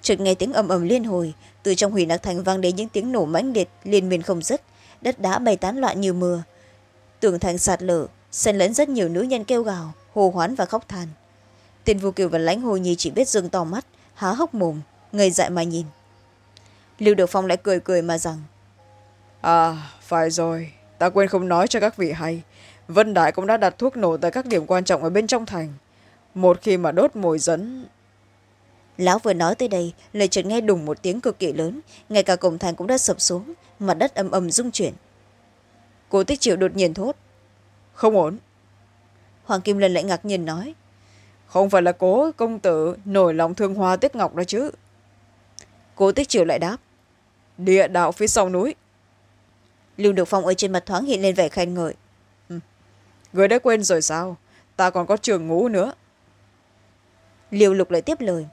Chợt nghe tiếng ầm ầm liên hồi từ trong hủy nặc thành vang đến những tiếng nổ mãnh liệt liên miên không dứt. Đất đá bay tán loạn như mưa. Tường thành sạt lở xen lẫn rất nhiều nữ nhân kêu gào hồ hoán và khóc than tên vô kiều và lãnh hồ nhi chỉ biết dừng to mắt há hốc mồm ngây dại mà nhìn. Lưu được phong lại cười cười mà rằng à phải rồi ta quên không nói cho các vị hay. Vân đại cũng đã đặt thuốc nổ tại các điểm quan trọng ở bên trong thành một khi mà đốt mồi dẫn lão vừa nói tới đây lời chợt nghe đùng một tiếng cực kỳ lớn. Ngay cả cổng thành cũng đã sập xuống mặt đất ầm ầm rung chuyển. Cô tích chịu đột nhiên thốt. Không ổn. Hoàng kim lân lại ngạc nhiên nói. Không phải là cố công tử nổi lòng thương hoa tiếc ngọc đó chứ. Cố tích chịu lại đáp. Địa đạo phía sau núi. Lưu được phong ở trên mặt thoáng hiện lên vẻ khen ngợi. Ừ. người đã quên rồi sao? Ta còn có trường ngũ nữa liêu lục lại tiếp lời.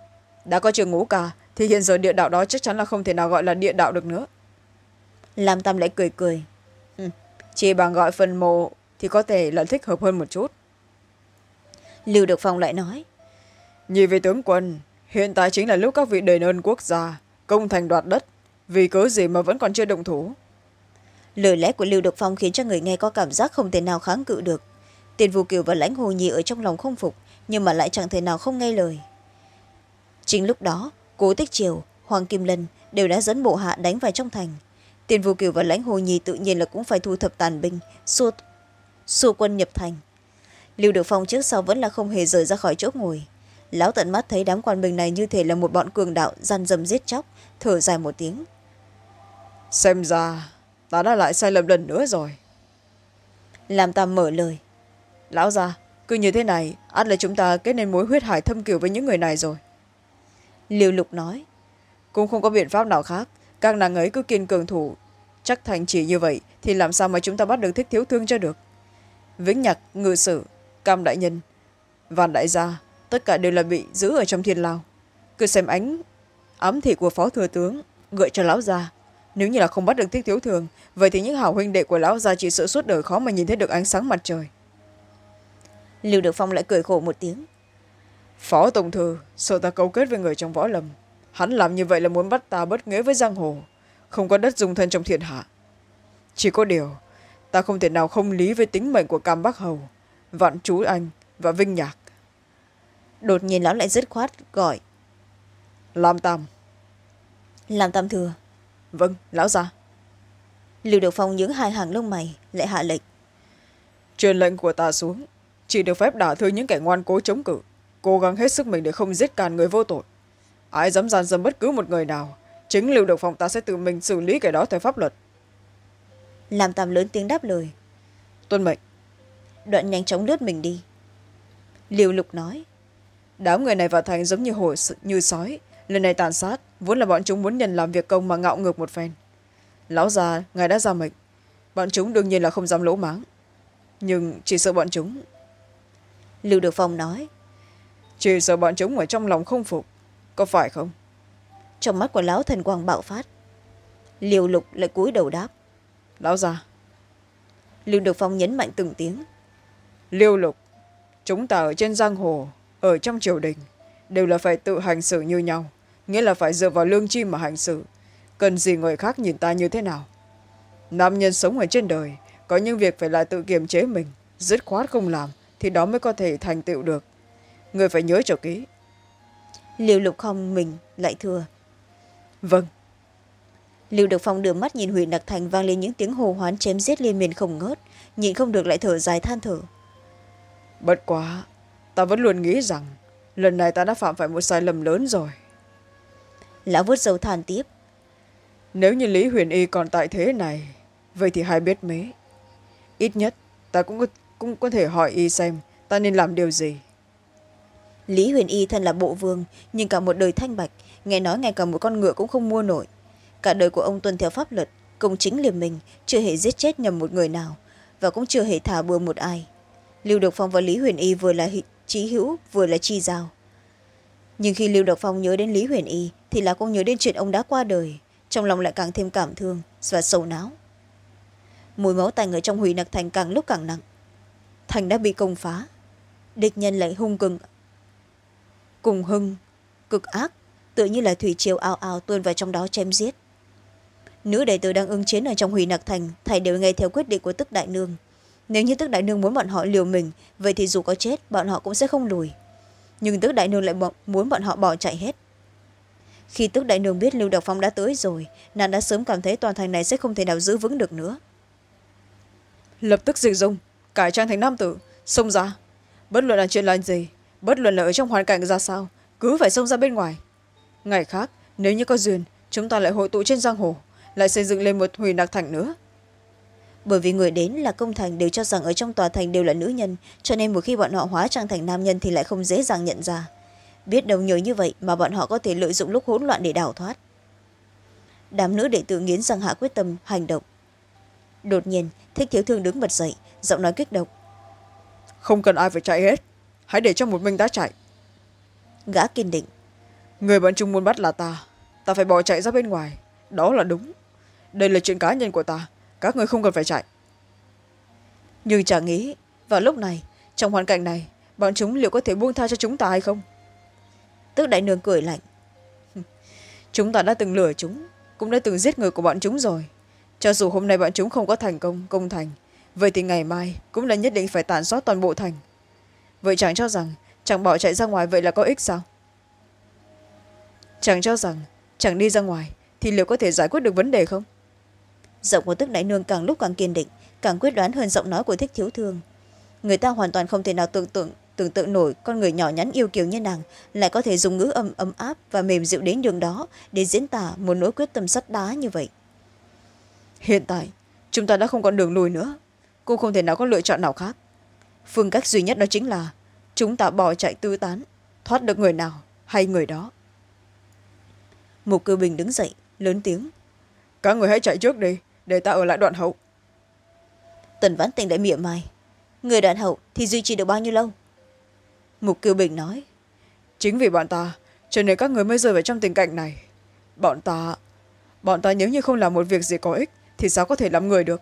Đã có trường ngũ cả thì hiện giờ địa đạo đó chắc chắn là không thể nào gọi là địa đạo được nữa. Lam tam lại cười cười. Ừ. chỉ bằng gọi phần mộ thì có thể là thích hợp hơn một chút. Lưu được phong lại nói. Nhị vị tướng quân hiện tại chính là lúc các vị đền ơn quốc gia công thành đoạt đất vì cớ gì mà vẫn còn chưa động thủ? Lời lẽ của lưu được phong khiến cho người nghe có cảm giác không thể nào kháng cự được. Tiền vũ kiều và lãnh hồ nhi ở trong lòng không phục nhưng mà lại chẳng thể nào không nghe lời. Chính lúc đó cố tích triều hoàng kim lân đều đã dẫn bộ hạ đánh vào trong thành. Tiền vũ kiều và lãnh hồ nhi tự nhiên là cũng phải thu thập tàn binh xua, xua quân nhập thành. Lưu được phong trước sau vẫn là không hề rời ra khỏi chỗ ngồi. Lão tận mắt thấy đám quan binh này như thể là một bọn cường đạo gian dâm giết chóc thở dài một tiếng. Xem ra ta đã lại sai lầm lần nữa rồi. Làm tam mở lời. Lão già cứ như thế này, ắt là chúng ta kết nên mối huyết hải thâm kiểu với những người này rồi. Liêu lục nói, cũng không có biện pháp nào khác. Các nàng ấy cứ kiên cường thủ. Chắc thành chỉ như vậy thì làm sao mà chúng ta bắt được thích thiếu thương cho được? Vĩnh nhạc, ngự sử, cam đại nhân văn đại gia, tất cả đều là bị giữ ở trong thiên lao. Cứ xem ánh ám thị của phó thừa tướng gợi cho lão gia. Nếu như là không bắt được thích thiếu thường vậy thì những hảo huynh đệ của lão gia chỉ sợ suốt đời khó mà nhìn thấy được ánh sáng mặt trời lưu được phong lại cười khổ một tiếng. Phó tổng thư sợ ta cấu kết với người trong võ lâm. Hắn làm như vậy là muốn bắt ta bất nghĩa với giang hồ. Không có đất dùng thân trong thiên hạ. Chỉ có điều ta không thể nào không lý với tính mệnh của cam bắc hầu vạn chú anh và vinh nhạc. Đột nhiên lão lại dứt khoát gọi. Làm tam. Làm tam thừa. Vâng lão gia. Lưu được phong những hai hàng lông mày lại hạ lệnh. Truyền lệnh của ta xuống chỉ được phép đả thương những kẻ ngoan cố chống cự cố gắng hết sức mình để không giết càn người vô tội. Ai dám gian dâm bất cứ một người nào chính lưu được phòng ta sẽ tự mình xử lý kẻ đó theo pháp luật. Làm tam lớn tiếng đáp lời. Tuân mệnh. Đoạn nhanh chóng lướt mình đi. Liều lục nói. Đám người này vào thành giống như hổ như sói. Lần này tàn sát vốn là bọn chúng muốn nhận làm việc công mà ngạo ngược một phen. Lão già ngài đã ra mệnh. Bọn chúng đương nhiên là không dám lỗ máng. Nhưng chỉ sợ bọn chúng lưu được phong nói. Chỉ sợ bọn chúng ở trong lòng không phục có phải không? Trong mắt của lão thần quang bạo phát. Liều lục lại cúi đầu đáp. Lão già. Lưu được phong nhấn mạnh từng tiếng. Liêu lục chúng ta ở trên giang hồ ở trong triều đình đều là phải tự hành xử như nhau nghĩa là phải dựa vào lương chi mà hành xử. Cần gì người khác nhìn ta như thế nào? Nam nhân sống ở trên đời có những việc phải là tự kiềm chế mình dứt khoát không làm thì đó mới có thể thành tựu được. Người phải nhớ cho kỹ. Liều lục không mình lại thưa. Vâng. Lưu được phong đưa mắt nhìn hủy nặc thành vang lên những tiếng hồ hoán chém giết liên miên không ngớt nhịn không được lại thở dài than thở. Bất quá ta vẫn luôn nghĩ rằng lần này ta đã phạm phải một sai lầm lớn rồi. Lão vuốt dầu than tiếp. Nếu như lý huyền y còn tại thế này vậy thì hai biết mấy. Ít nhất ta cũng có, cũng có thể hỏi y xem, ta nên làm điều gì? Lý huyền y thân là bộ vương, nhưng cả một đời thanh bạch, nghe nói ngay cả một con ngựa cũng không mua nổi. Cả đời của ông tuân theo pháp luật, công chính liềm mình, chưa hề giết chết nhầm một người nào, và cũng chưa hề thả bừa một ai. Lưu độc phong và lý huyền y vừa là trí hữu, vừa là chi giao. Nhưng khi lưu độc phong nhớ đến lý huyền y, thì là cũng nhớ đến chuyện ông đã qua đời, trong lòng lại càng thêm cảm thương và sầu não. Mùi máu tanh ở trong hủy nặc thành càng lúc càng nặng thành đã bị công phá. Địch nhân lại hung cường. Cùng hưng, cực ác tự như là thủy triều ào ào tuôn vào trong đó chém giết. Nữ đệ tử đang ứng chiến ở trong hủy nặc thành, thầy đều nghe theo quyết định của tức đại nương. Nếu như tức đại nương muốn bọn họ liều mình, vậy thì dù có chết, bọn họ cũng sẽ không lùi. Nhưng tức đại nương lại muốn bọn họ bỏ chạy hết. Khi tức đại nương biết lưu độc phong đã tới rồi, nàng đã sớm cảm thấy toàn thành này sẽ không thể nào giữ vững được nữa. Lập tức dịch dung cải trang thành nam tử. Xông ra. Bất luận là chuyện là gì, bất luận là ở trong hoàn cảnh ra sao, cứ phải xông ra bên ngoài. Ngày khác, nếu như có duyên, chúng ta lại hội tụ trên giang hồ, lại xây dựng lên một hủy nặc thành nữa. Bởi vì người đến là công thành đều cho rằng ở trong tòa thành đều là nữ nhân, cho nên một khi bọn họ hóa trang thành nam nhân thì lại không dễ dàng nhận ra. Biết đâu nhờ như vậy mà bọn họ có thể lợi dụng lúc hỗn loạn để đào thoát. Đám nữ đệ tử nghiến răng hạ quyết tâm hành động. Đột nhiên, thích thiếu thương đứng bật dậy giọng nói kích động. Không cần ai phải chạy hết. Hãy để cho một mình ta chạy. Gã kiên định. Người bọn chúng muốn bắt là ta. Ta phải bỏ chạy ra bên ngoài. Đó là đúng. Đây là chuyện cá nhân của ta. Các người không cần phải chạy. Nhưng chả nghĩ vào lúc này trong hoàn cảnh này bọn chúng liệu có thể buông tha cho chúng ta hay không? Tước đại nương cười lạnh. Chúng ta đã từng lừa chúng cũng đã từng giết người của bọn chúng rồi. Cho dù hôm nay bọn chúng không có thành công công thành vậy thì ngày mai cũng là nhất định phải tàn soát toàn bộ thành. Vậy chẳng cho rằng chẳng bỏ chạy ra ngoài vậy là có ích sao? Chẳng cho rằng chẳng đi ra ngoài thì liệu có thể giải quyết được vấn đề không? Giọng của tức đại nương càng lúc càng kiên định càng quyết đoán hơn giọng nói của thích thiếu thương. Người ta hoàn toàn không thể nào tưởng tượng tưởng tượng nổi con người nhỏ nhắn yêu kiều như nàng lại có thể dùng ngữ âm ấm áp và mềm dịu đến đường đó để diễn tả một nỗi quyết tâm sắt đá như vậy. Hiện tại chúng ta đã không còn đường lùi nữa cô không thể nào có lựa chọn nào khác. Phương cách duy nhất đó chính là chúng ta bỏ chạy tư tán thoát được người nào hay người đó. Một cư bình đứng dậy lớn tiếng. Các người hãy chạy trước đi để ta ở lại đoạn hậu. Tần vãn tình lại mỉa mai người đoạn hậu thì duy trì được bao nhiêu lâu? Mục kiều bình nói. Chính vì bọn ta cho nên các người mới rơi vào trong tình cảnh này. Bọn ta bọn ta nếu như không làm một việc gì có ích thì sao có thể làm người được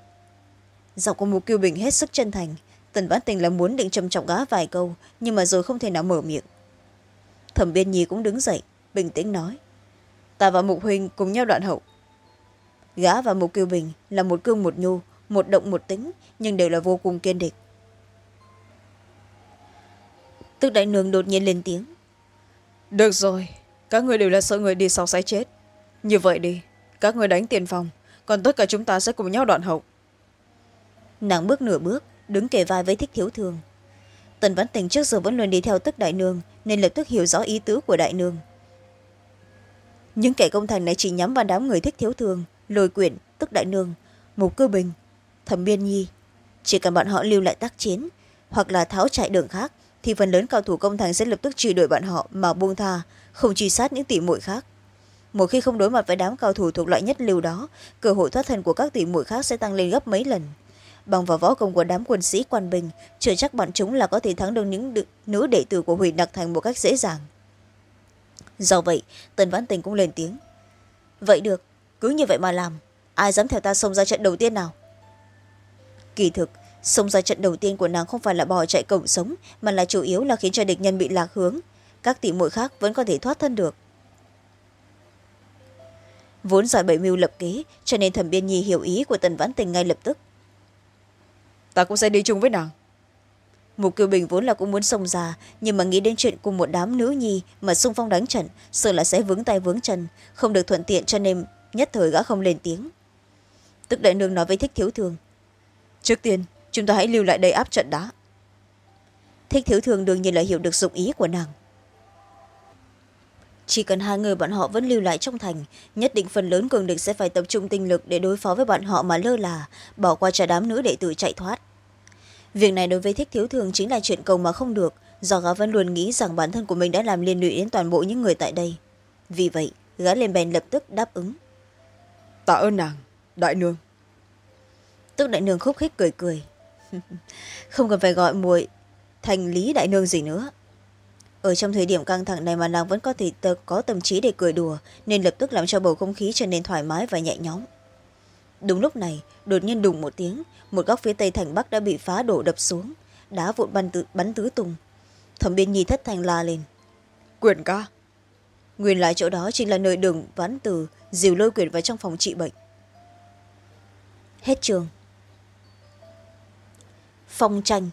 giọng của mục kiều bình hết sức chân thành, tần vãn tình là muốn định trầm trọng gã vài câu, nhưng mà rồi không thể nào mở miệng. Thẩm biên nhi cũng đứng dậy, bình tĩnh nói, ta và mục huynh cùng nhau đoạn hậu. Gã và mục kiều bình là một cương một nhu, một động một tính, nhưng đều là vô cùng kiên định. Tức đại nương đột nhiên lên tiếng, được rồi, các người đều là sợ người đi sau sẽ chết. Như vậy đi, các người đánh tiền phòng, còn tất cả chúng ta sẽ cùng nhau đoạn hậu nàng bước nửa bước, đứng kề vai với thích thiếu thường tần văn tình trước giờ vẫn luôn đi theo tức đại nương, nên lập tức hiểu rõ ý tứ của đại nương. Những kẻ công thành này chỉ nhắm vào đám người thích thiếu thường lôi quyển, tức đại nương, mục cư bình, thẩm biên nhi. Chỉ cần bọn họ lưu lại tác chiến, hoặc là tháo chạy đường khác, thì phần lớn cao thủ công thành sẽ lập tức truy đuổi bọn họ mà buông tha, không truy sát những tỷ muội khác. Một khi không đối mặt với đám cao thủ thuộc loại nhất lưu đó, cơ hội thoát thân của các tỷ muội khác sẽ tăng lên gấp mấy lần bằng vào võ công của đám quân sĩ quan bình chưa chắc bọn chúng là có thể thắng được những nữ đệ tử của hủy đặc thành một cách dễ dàng. Do vậy, tần vãn tình cũng lên tiếng. Vậy được, cứ như vậy mà làm, ai dám theo ta xông ra trận đầu tiên nào? Kỳ thực, xông ra trận đầu tiên của nàng không phải là bỏ chạy cổng sống, mà là chủ yếu là khiến cho địch nhân bị lạc hướng. Các tỷ muội khác vẫn có thể thoát thân được. Vốn giỏi bảy mưu lập kế, cho nên thẩm biên nhi hiểu ý của tần vãn tình ngay lập tức ta cũng sẽ đi chung với nàng. Mục kiều bình vốn là cũng muốn xông ra, nhưng mà nghĩ đến chuyện cùng một đám nữ nhi mà xung phong đánh trận, sợ là sẽ vướng tay vướng chân, không được thuận tiện cho nên nhất thời gã không lên tiếng. Tức đại nương nói với thích thiếu thường, trước tiên, chúng ta hãy lưu lại đây áp trận đã. thích thiếu thường đương nhiên là hiểu được dụng ý của nàng chỉ cần hai người bọn họ vẫn lưu lại trong thành nhất định phần lớn cường địch sẽ phải tập trung tinh lực để đối phó với bọn họ mà lơ là bỏ qua cho đám nữ đệ tử chạy thoát. Việc này đối với thích thiếu thường chính là chuyện cầu mà không được do gã vẫn luôn nghĩ rằng bản thân của mình đã làm liên lụy đến toàn bộ những người tại đây. Vì vậy gã lên bèn lập tức đáp ứng. Tạ ơn nàng đại nương. Tức đại nương khúc khích cười cười. Không cần phải gọi muội thành lý đại nương gì nữa ở trong thời điểm căng thẳng này mà nàng vẫn có thể có tâm trí để cười đùa nên lập tức làm cho bầu không khí trở nên thoải mái và nhẹ nhõm. Đúng lúc này đột nhiên đùng một tiếng một góc phía tây thành bắc đã bị phá đổ đập xuống đá vụn bắn tứ, bắn tứ tung. Thẩm biên nhi thất thành la lên. Quyền ca. Nguyên lại chỗ đó chính là nơi đường vãn từ dìu lôi quyền vào trong phòng trị bệnh. Hết trường. Phong tranh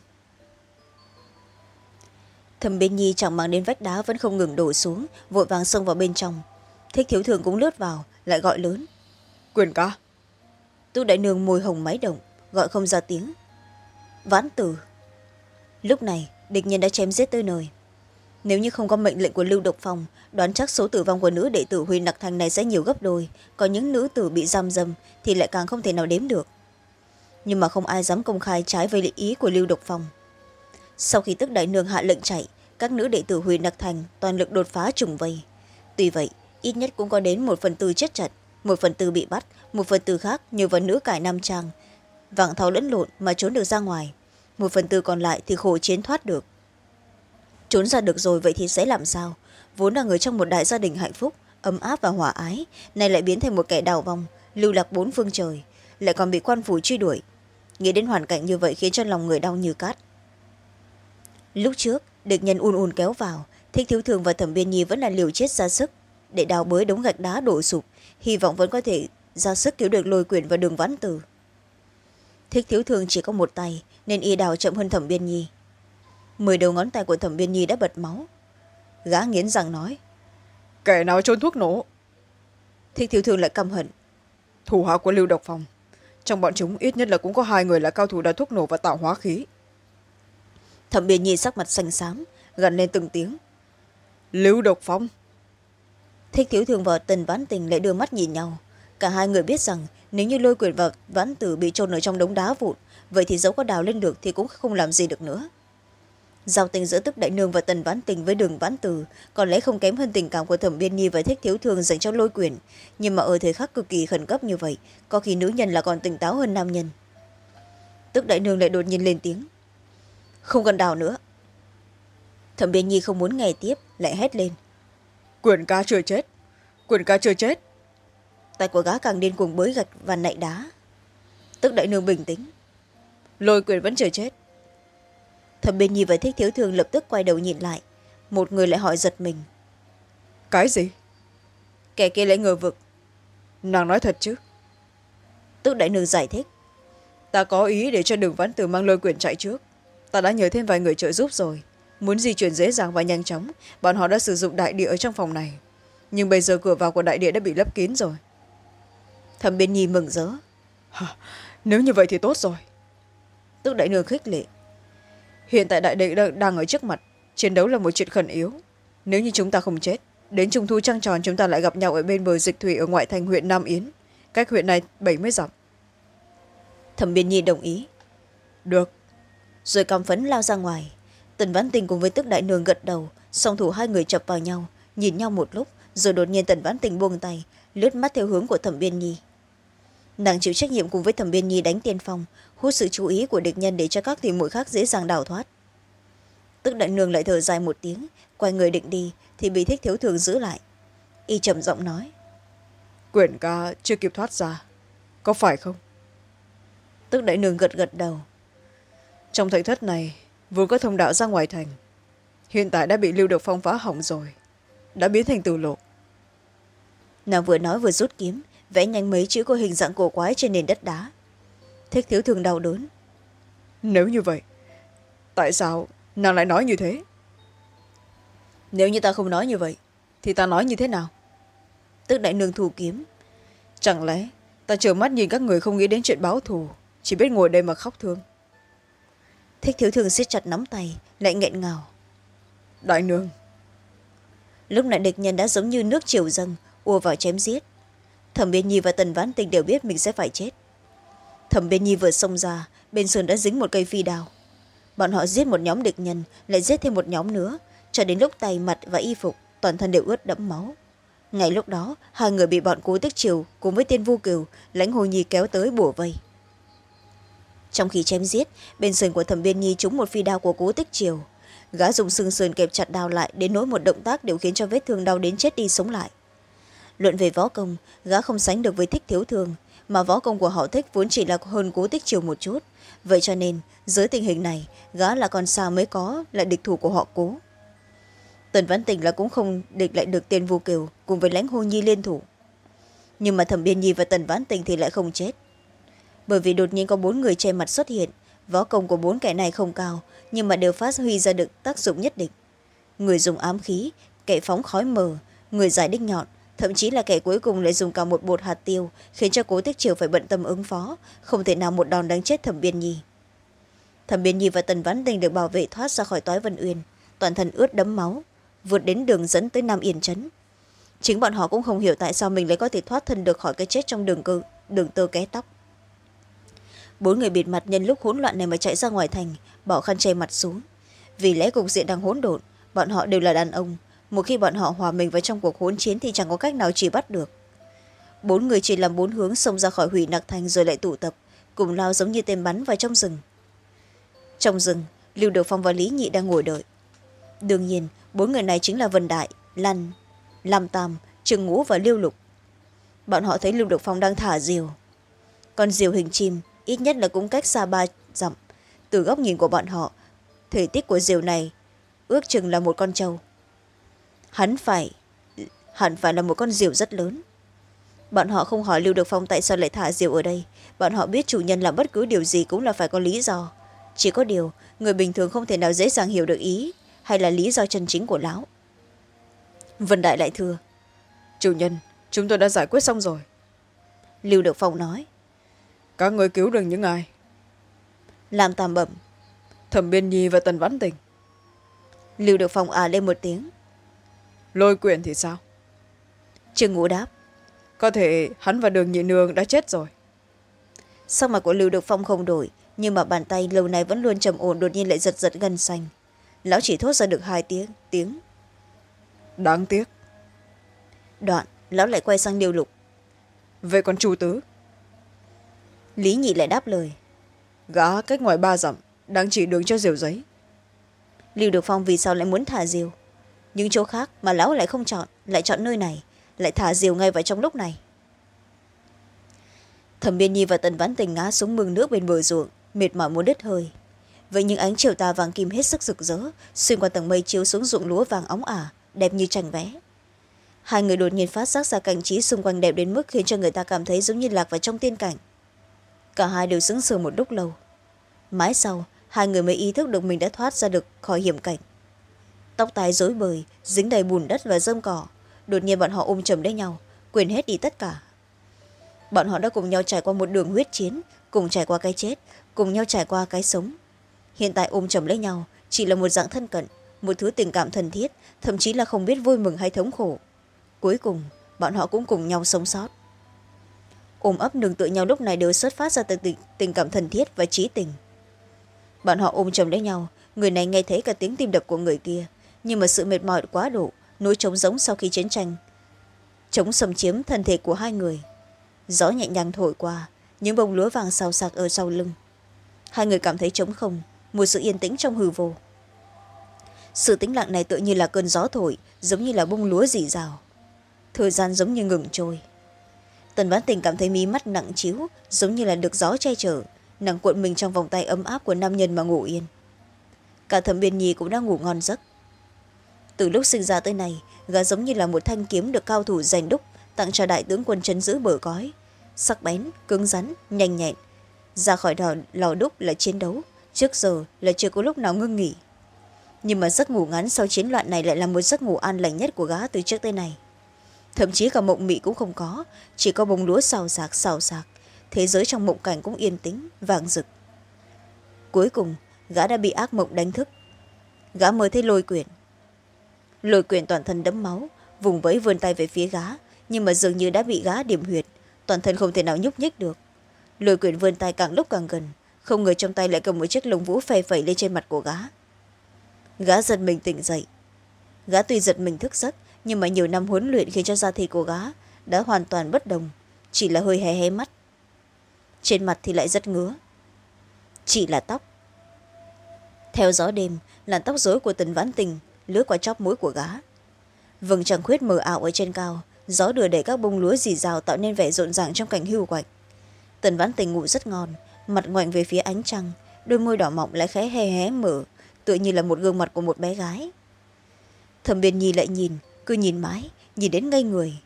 thẩm biên nhi chẳng mang đến vách đá vẫn không ngừng đổ xuống vội vàng xông vào bên trong. Thích thiếu thường cũng lướt vào lại gọi lớn. Quyền ca tu đại nương môi hồng máy động gọi không ra tiếng. Vãn tử lúc này địch nhân đã chém giết tới nơi. Nếu như không có mệnh lệnh của lưu độc phong đoán chắc số tử vong của nữ đệ tử huy nặc thành này sẽ nhiều gấp đôi có những nữ tử bị giam dâm thì lại càng không thể nào đếm được. Nhưng mà không ai dám công khai trái với ý của lưu độc phong sau khi tức đại nương hạ lệnh chạy, các nữ đệ tử huyền nặc thành toàn lực đột phá trùng vây. Tuy vậy, ít nhất cũng có đến một phần tư chết chặt một phần tư bị bắt, một phần tư khác nhờ vào nữ cải nam trang. Vàng tháo lẫn lộn mà trốn được ra ngoài, một phần tư còn lại thì khổ chiến thoát được. Trốn ra được rồi vậy thì sẽ làm sao? Vốn là người trong một đại gia đình hạnh phúc, ấm áp và hòa ái, nay lại biến thành một kẻ đào vong lưu lạc bốn phương trời, lại còn bị quan phủ truy đuổi. Nghĩ đến hoàn cảnh như vậy khiến cho lòng người đau như cát lúc trước địch nhân un un kéo vào thích thiếu thường và thẩm biên nhi vẫn là liều chết ra sức. Để đào bới đống gạch đá đổ sụp hy vọng vẫn có thể ra sức cứu được lôi quyển và đường vãn tử. Thích thiếu thường chỉ có một tay nên y đào chậm hơn thẩm biên nhi. Mười đầu ngón tay của thẩm biên nhi đã bật máu. Gã nghiến rằng nói kẻ nào trôn thuốc nổ? Thích thiếu thường lại căm hận. Thủ hạ của lưu độc phòng trong bọn chúng ít nhất là cũng có hai người là cao thủ đào thuốc nổ và tạo hóa khí thẩm biên nhi sắc mặt xanh xám gần lên từng tiếng. Lưu độc phong. Thích thiếu thường và tần vãn tình lại đưa mắt nhìn nhau. Cả hai người biết rằng nếu như lôi quyền và vãn tử bị trôn ở trong đống đá vụn vậy thì dẫu có đào lên được thì cũng không làm gì được nữa. Giao tình giữa tức đại nương và tần vãn tình với đường vãn tử còn lẽ không kém hơn tình cảm của thẩm biên nhi và thích thiếu thường dành cho lôi quyền nhưng mà ở thời khắc cực kỳ khẩn cấp như vậy có khi nữ nhân là còn tỉnh táo hơn nam nhân. Tức đại nương lại đột nhiên lên tiếng không cần đào nữa. Thẩm biên nhi không muốn nghe tiếp lại hét lên. Quyền ca chưa chết. Quyền ca chưa chết. Tay của gã càng điên cuồng bới gạch và nạy đá. Tức đại nương bình tĩnh. Lôi quyền vẫn chưa chết. Thẩm biên nhi và thích thiếu thường lập tức quay đầu nhìn lại. Một người lại hỏi giật mình. Cái gì? Kẻ kia lại ngờ vực. Nàng nói thật chứ? Tức đại nương giải thích. Ta có ý để cho đường vãn tử mang lôi quyền chạy trước ta đã nhờ thêm vài người trợ giúp rồi. Muốn di chuyển dễ dàng và nhanh chóng bọn họ đã sử dụng đại địa ở trong phòng này. Nhưng bây giờ cửa vào của đại địa đã bị lấp kín rồi. Thẩm biên nhi mừng rỡ. Nếu như vậy thì tốt rồi. Tức đại nương khích lệ. Hiện tại đại địa đang ở trước mặt. Chiến đấu là một chuyện khẩn yếu. Nếu như chúng ta không chết đến trung thu trăng tròn chúng ta lại gặp nhau ở bên bờ dịch thủy ở ngoại thành huyện nam yến. Cách huyện này bảy mươi dặm. Thẩm biên nhi đồng ý. Được rồi cầm phấn lao ra ngoài. Tần vãn tình cùng với tức đại nương gật đầu song thủ hai người chập vào nhau nhìn nhau một lúc rồi đột nhiên tần vãn tình buông tay lướt mắt theo hướng của thẩm biên nhi. Nàng chịu trách nhiệm cùng với thẩm biên nhi đánh tiên phong hút sự chú ý của địch nhân để cho các tìm mũi khác dễ dàng đào thoát. Tức đại nương lại thở dài một tiếng quay người định đi thì bị thích thiếu thường giữ lại. Y trầm giọng nói quyển ca chưa kịp thoát ra có phải không? Tức đại nương gật gật đầu trong thạch thất này vốn có thông đạo ra ngoài thành hiện tại đã bị lưu được phong phá hỏng rồi đã biến thành tù lộ nàng vừa nói vừa rút kiếm vẽ nhanh mấy chữ có hình dạng cổ quái trên nền đất đá. Thích thiếu thường đau đớn. Nếu như vậy tại sao nàng lại nói như thế? Nếu như ta không nói như vậy thì ta nói như thế nào? Tức đại nương thù kiếm. Chẳng lẽ ta trợn mắt nhìn các người không nghĩ đến chuyện báo thù chỉ biết ngồi đây mà khóc thương thích thiếu thường siết chặt nắm tay lại nghẹn ngào. Đại nương. Lúc này địch nhân đã giống như nước triều dâng ùa vào chém giết. Thẩm biên nhi và tần vãn tình đều biết mình sẽ phải chết. Thẩm biên nhi vừa xông ra bên sườn đã dính một cây phi đào bọn họ giết một nhóm địch nhân lại giết thêm một nhóm nữa cho đến lúc tay mặt và y phục toàn thân đều ướt đẫm máu. Ngay lúc đó hai người bị bọn cố tích triều cùng với tiên vu cừu lãnh hồ nhi kéo tới bủa vây trong khi chém giết, bên sườn của thẩm biên nhi trúng một phi đao của cố tích triều. Gã dùng xương sườn kẹp chặt đao lại đến nỗi một động tác đều khiến cho vết thương đau đến chết đi sống lại. Luận về võ công, gã không sánh được với thích thiếu thường, mà võ công của họ thích vốn chỉ là hơn cố tích triều một chút. Vậy cho nên, dưới tình hình này, gã là con sao mới có, là địch thủ của họ cố. Tần văn tình là cũng không địch lại được tiền vu kiều cùng với lãnh hô nhi liên thủ. Nhưng mà thẩm biên nhi và tần vãn tình thì lại không chết bởi vì đột nhiên có bốn người che mặt xuất hiện. Võ công của bốn kẻ này không cao, nhưng mà đều phát huy ra được tác dụng nhất định. Người dùng ám khí, kẻ phóng khói mờ, người giải đích nhọn, thậm chí là kẻ cuối cùng lại dùng cả một bột hạt tiêu, khiến cho cố tích triều phải bận tâm ứng phó, không thể nào một đòn đánh chết thẩm biên nhi. Thẩm biên nhi và tần vãn tình được bảo vệ thoát ra khỏi toái vân uyên, toàn thân ướt đẫm máu, vượt đến đường dẫn tới nam yên trấn chính bọn họ cũng không hiểu tại sao mình lại có thể thoát thân được khỏi cái chết trong đường cơ, đường tơ ké tóc bốn người bịt mặt nhân lúc hỗn loạn này mà chạy ra ngoài thành, bỏ khăn che mặt xuống. Vì lẽ cục diện đang hỗn độn, bọn họ đều là đàn ông. Một khi bọn họ hòa mình vào trong cuộc hỗn chiến thì chẳng có cách nào chỉ bắt được. Bốn người chỉ làm bốn hướng xông ra khỏi hủy nặc thành rồi lại tụ tập, cùng lao giống như tên bắn vào trong rừng. Trong rừng, lưu được phong và lý nhị đang ngồi đợi. Đương nhiên, bốn người này chính là vân đại lan lam tam trường ngũ và lưu lục. Bọn họ thấy lưu được phong đang thả diều. Còn diều hình chim ít nhất là cũng cách xa ba dặm. Từ góc nhìn của bọn họ thể tích của diều này ước chừng là một con trâu. Hắn phải hẳn phải là một con diều rất lớn. Bọn họ không hỏi lưu được phong tại sao lại thả diều ở đây. Bọn họ biết chủ nhân làm bất cứ điều gì cũng là phải có lý do. Chỉ có điều người bình thường không thể nào dễ dàng hiểu được ý hay là lý do chân chính của lão. Vân đại lại thưa chủ nhân chúng tôi đã giải quyết xong rồi. Lưu được phong nói các người cứu được những ai? Làm tàm bẩm thẩm biên nhi và tần vãn tình. Lưu được phong à lên một tiếng. Lôi quyền thì sao? Trương ngũ đáp. Có thể hắn và đường nhị nương đã chết rồi. Sắc mặt của lưu được phong không đổi nhưng mà bàn tay lâu nay vẫn luôn trầm ổn đột nhiên lại giật giật gân xanh. Lão chỉ thốt ra được hai tiếng tiếng. Đáng tiếc. Đoạn lão lại quay sang điêu lục. Vậy còn chu tứ lý nhị lại đáp lời. Gã cách ngoài ba dặm đang chỉ đường cho diều giấy. Lưu được phong vì sao lại muốn thả diều những chỗ khác mà lão lại không chọn lại chọn nơi này lại thả diều ngay vào trong lúc này. Thẩm biên nhi và tần vãn tình ngã xuống mương nước bên bờ ruộng mệt mỏi muốn đứt hơi. Vậy nhưng ánh chiều tà vàng kim hết sức rực rỡ xuyên qua tầng mây chiếu xuống ruộng lúa vàng óng ả đẹp như tranh vẽ. Hai người đột nhiên phát giác ra cảnh trí xung quanh đẹp đến mức khiến cho người ta cảm thấy giống như lạc vào trong tiên cảnh cả hai đều sững sờ một lúc lâu. Mãi sau, hai người mới ý thức được mình đã thoát ra được khỏi hiểm cảnh. Tóc tai rối bời, dính đầy bùn đất và rơm cỏ, đột nhiên bọn họ ôm chầm lấy nhau, quên hết đi tất cả. Bọn họ đã cùng nhau trải qua một đường huyết chiến, cùng trải qua cái chết, cùng nhau trải qua cái sống. Hiện tại ôm chầm lấy nhau chỉ là một dạng thân cận, một thứ tình cảm thân thiết, thậm chí là không biết vui mừng hay thống khổ. Cuối cùng, bọn họ cũng cùng nhau sống sót ôm ấp nương tựa nhau lúc này đều xuất phát ra từ tình, tình cảm thân thiết và trí tình. Bọn họ ôm chầm lấy nhau người này nghe thấy cả tiếng tim đập của người kia nhưng mà sự mệt mỏi quá độ nỗi trống giống sau khi chiến tranh. Chống xâm chiếm thân thể của hai người. Gió nhẹ nhàng thổi qua những bông lúa vàng xào sạc ở sau lưng. Hai người cảm thấy trống không một sự yên tĩnh trong hư vô. Sự tĩnh lặng này tự như là cơn gió thổi giống như là bông lúa dì rào thời gian giống như ngừng trôi tần Bán tình cảm thấy mí mắt nặng chiếu giống như là được gió che chở. Nàng cuộn mình trong vòng tay ấm áp của nam nhân mà ngủ yên. Cả thẩm biên nhi cũng đang ngủ ngon giấc. Từ lúc sinh ra tới nay gã giống như là một thanh kiếm được cao thủ giành đúc tặng cho đại tướng quân chấn giữ bờ cói sắc bén cứng rắn nhanh nhẹn. Ra khỏi đò, lò đúc là chiến đấu. Trước giờ là chưa có lúc nào ngưng nghỉ. Nhưng mà giấc ngủ ngắn sau chiến loạn này lại là một giấc ngủ an lành nhất của gã từ trước tới nay thậm chí cả mộng mị cũng không có. Chỉ có bông lúa xào xạc xào xạc. Thế giới trong mộng cảnh cũng yên tĩnh, vàng rực. Cuối cùng, gã đã bị ác mộng đánh thức. Gã mới thấy lôi quyển. Lôi quyển toàn thân đẫm máu, vùng vẫy vươn tay về phía gã, nhưng mà dường như đã bị gã điểm huyệt. Toàn thân không thể nào nhúc nhích được. Lôi quyển vươn tay càng lúc càng gần, không ngờ trong tay lại cầm một chiếc lồng vũ phè phẩy lên trên mặt của gã. Gã giật mình tỉnh dậy. Gã tuy giật mình thức giấc nhưng mà nhiều năm huấn luyện khiến cho da thịt của gá đã hoàn toàn bất đồng, chỉ là hơi hé hé mắt. Trên mặt thì lại rất ngứa, chỉ là tóc. Theo gió đêm, làn tóc rối của tần vãn tình lướt qua chóp mũi của gã. Vầng trăng khuyết mờ ảo ở trên cao, gió đưa đẩy các bông lúa dì rào tạo nên vẻ rộn ràng trong cảnh hưu quạnh. Tần vãn tình ngủ rất ngon, mặt ngoảnh về phía ánh trăng, đôi môi đỏ mọng lại khẽ hé hé mở, tựa như là một gương mặt của một bé gái. Thẩm biên nhi lại nhìn cứ nhìn mãi, nhìn đến ngây người.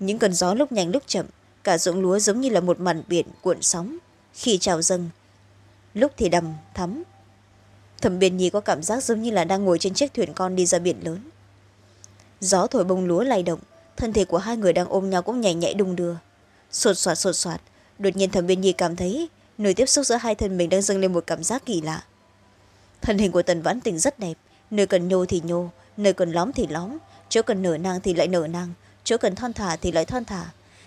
Những cơn gió lúc nhanh lúc chậm, cả ruộng lúa giống như là một màn biển cuộn sóng. Khi trào dâng, lúc thì đầm thắm. Thẩm biên nhi có cảm giác giống như là đang ngồi trên chiếc thuyền con đi ra biển lớn. Gió thổi bông lúa lay động, thân thể của hai người đang ôm nhau cũng nhảy nhảy đung đưa. Sột soạt sột soạt, đột nhiên thẩm biên nhi cảm thấy nơi tiếp xúc giữa hai thân mình đang dâng lên một cảm giác kỳ lạ. Thân hình của tần vãn tình rất đẹp, nơi cần nhô thì nhô, nơi cần lóm thì lóm chỗ cần nở năng thì lại nở năng, chỗ cần thon thả thì lại thon thả.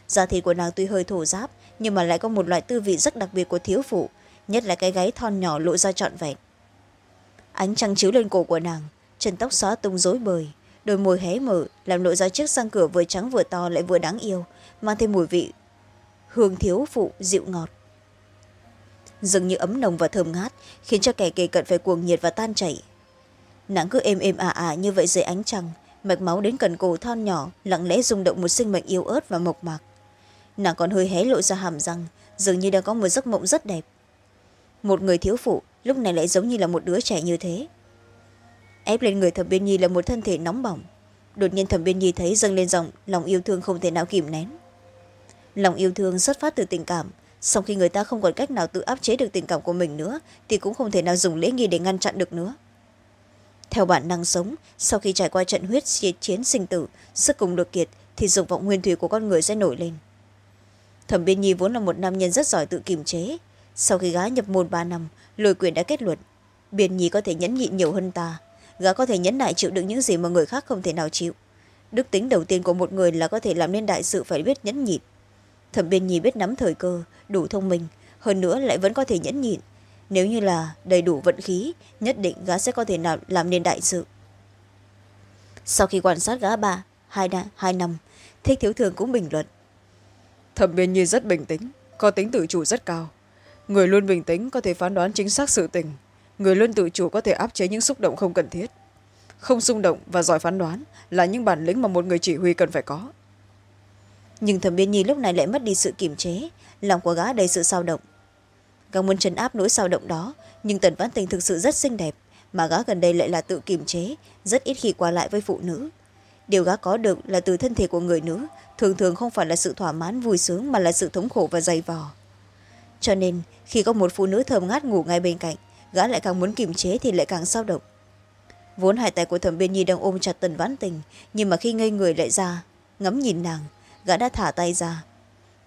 Da thịt của nàng tuy hơi thổ giáp nhưng mà lại có một loại tư vị rất đặc biệt của thiếu phụ nhất là cái gáy thon nhỏ lộ ra trọn vẹn. Ánh trăng chiếu lên cổ của nàng chân tóc xóa tung rối bời đôi môi hé mở làm lộ ra chiếc răng cửa vừa trắng vừa to lại vừa đáng yêu mang thêm mùi vị hương thiếu phụ dịu ngọt. Dường như ấm nồng và thơm ngát khiến cho kẻ kề cận phải cuồng nhiệt và tan chảy. Nàng cứ êm êm ả ả như vậy dưới ánh trăng mạch máu đến cần cổ thon nhỏ, lặng lẽ rung động một sinh mệnh yếu ớt và mộc mạc. Nàng còn hơi hé lộ ra hàm răng, dường như đang có một giấc mộng rất đẹp. Một người thiếu phụ, lúc này lại giống như là một đứa trẻ như thế. Ép lên người thẩm biên nhi là một thân thể nóng bỏng. Đột nhiên thẩm biên nhi thấy dâng lên dòng lòng yêu thương không thể nào kìm nén. Lòng yêu thương xuất phát từ tình cảm. Sau khi người ta không còn cách nào tự áp chế được tình cảm của mình nữa, thì cũng không thể nào dùng lễ nghi để ngăn chặn được nữa theo bản năng sống, sau khi trải qua trận huyết chiến sinh tử, sức cùng được kiệt, thì dục vọng nguyên thủy của con người sẽ nổi lên. Thẩm biên nhi vốn là một nam nhân rất giỏi tự kiềm chế. Sau khi gá nhập môn ba năm, lôi quyền đã kết luận, biên nhi có thể nhẫn nhịn nhiều hơn ta. Gã có thể nhẫn nại chịu đựng những gì mà người khác không thể nào chịu. Đức tính đầu tiên của một người là có thể làm nên đại sự phải biết nhẫn nhịn. Thẩm biên nhi biết nắm thời cơ, đủ thông minh, hơn nữa lại vẫn có thể nhẫn nhịn nếu như là đầy đủ vận khí nhất định gã sẽ có thể nào làm nên đại sự. Sau khi quan sát gã ba hai, hai năm thích thiếu thường cũng bình luận. Thẩm biên nhi rất bình tĩnh có tính tự chủ rất cao. Người luôn bình tĩnh có thể phán đoán chính xác sự tình. Người luôn tự chủ có thể áp chế những xúc động không cần thiết. Không xung động và giỏi phán đoán là những bản lĩnh mà một người chỉ huy cần phải có. Nhưng thẩm biên nhi lúc này lại mất đi sự kiềm chế lòng của gã đầy sự sao động gã muốn chấn áp nỗi sao động đó, nhưng tần vãn tình thực sự rất xinh đẹp, mà gã gần đây lại là tự kiềm chế, rất ít khi qua lại với phụ nữ. Điều gã có được là từ thân thể của người nữ, thường thường không phải là sự thỏa mãn vui sướng mà là sự thống khổ và dày vò. Cho nên, khi có một phụ nữ thơm ngát ngủ ngay bên cạnh, gã lại càng muốn kiềm chế thì lại càng sao động. Vốn hai tay của thẩm biên nhi đang ôm chặt tần vãn tình, nhưng mà khi ngây người lại ra, ngắm nhìn nàng, gã đã thả tay ra.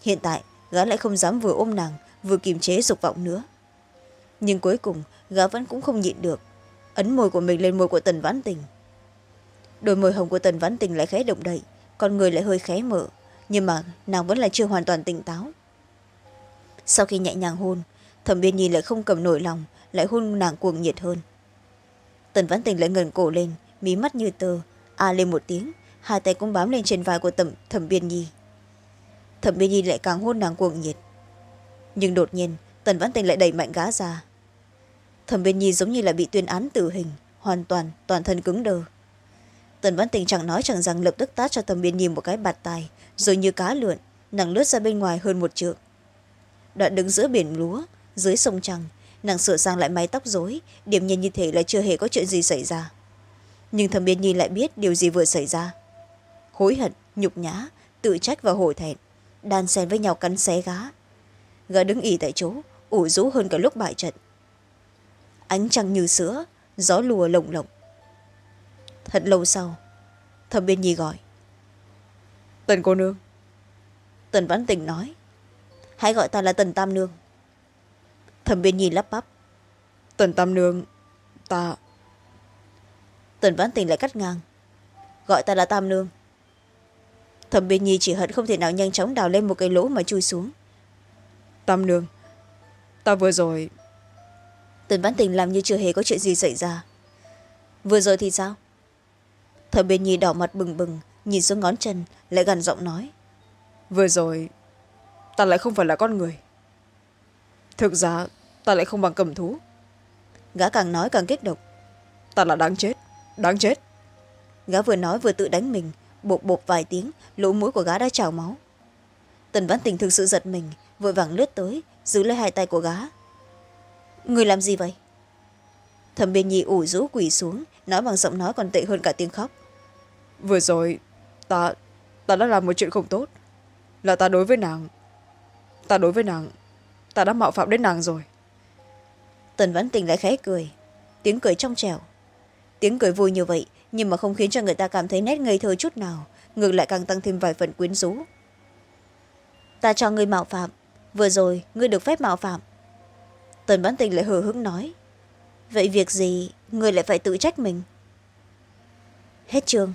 Hiện tại, gã lại không dám vừa ôm nàng vừa kiềm chế dục vọng nữa. Nhưng cuối cùng gã vẫn cũng không nhịn được. Ấn môi của mình lên môi của tần vãn tình. Đôi môi hồng của tần vãn tình lại khẽ động đậy con người lại hơi khé mở nhưng mà nàng vẫn là chưa hoàn toàn tỉnh táo. Sau khi nhẹ nhàng hôn thẩm biên nhi lại không cầm nổi lòng lại hôn nàng cuồng nhiệt hơn. Tần vãn tình lại ngần cổ lên mí mắt như tơ a lên một tiếng hai tay cũng bám lên trên vai của tầm, thẩm biên nhi. Thẩm biên nhi lại càng hôn nàng cuồng nhiệt nhưng đột nhiên, tần vãn tình lại đẩy mạnh gá ra. Thẩm biên nhi giống như là bị tuyên án tử hình, hoàn toàn toàn thân cứng đờ. Tần vãn tình chẳng nói chẳng rằng lập tức tát cho thẩm biên nhi một cái bạt tài rồi như cá lượn nàng lướt ra bên ngoài hơn một trượng. Đoạn đứng giữa biển lúa, dưới sông trăng, nàng sửa sang lại mái tóc rối, điểm nhiên như thể là chưa hề có chuyện gì xảy ra. Nhưng thẩm biên nhi lại biết điều gì vừa xảy ra. Hối hận, nhục nhã, tự trách và hổ thẹn, đan xen với nhau cắn xé gá gã đứng ỉ tại chỗ ủ rũ hơn cả lúc bại trận. Ánh trăng như sữa gió lùa lồng lộng. Thật lâu sau thẩm biên nhi gọi. Tần cô nương. Tần vãn tình nói hãy gọi ta là tần tam nương. Thẩm biên nhi lắp bắp. Tần tam nương ta tần vãn tình lại cắt ngang. Gọi ta là tam nương. Thẩm biên nhi chỉ hận không thể nào nhanh chóng đào lên một cái lỗ mà chui xuống tam nương ta vừa rồi tần vãn tình làm như chưa hề có chuyện gì xảy ra. Vừa rồi thì sao? Thẩm biên nhi đỏ mặt bừng bừng nhìn xuống ngón chân lại gần giọng nói. Vừa rồi ta lại không phải là con người. Thực ra ta lại không bằng cầm thú. Gã càng nói càng kích động. Ta là đáng chết đáng chết. Gã vừa nói vừa tự đánh mình bột bột vài tiếng lỗ mũi của gã đã trào máu. Tần văn tình thực sự giật mình vội vàng lướt tới giữ lấy hai tay của gã người làm gì vậy? Thẩm biên nhi ủ rũ quỳ xuống nói bằng giọng nói còn tệ hơn cả tiếng khóc. Vừa rồi ta ta đã làm một chuyện không tốt. Là ta đối với nàng ta đối với nàng ta đã mạo phạm đến nàng rồi. Tần văn tình lại khẽ cười tiếng cười trong trẻo. Tiếng cười vui như vậy nhưng mà không khiến cho người ta cảm thấy nét ngây thơ chút nào ngược lại càng tăng thêm vài phần quyến rũ. Ta cho ngươi mạo phạm vừa rồi, ngươi được phép mạo phạm. Tần bán tình lại hờ hững nói. Vậy việc gì người lại phải tự trách mình? Hết chương.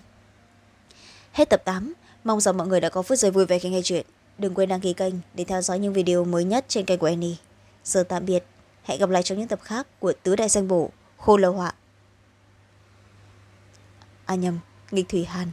Hết tập tám. Mong rằng mọi người đã có phút giây vui vẻ khi nghe chuyện. Đừng quên đăng ký kênh để theo dõi những video mới nhất trên kênh của Annie. giờ tạm biệt. Hẹn gặp lại trong những tập khác của tứ đại danh bổ, khô lâu họa. À nhầm nghịch thủy hàn.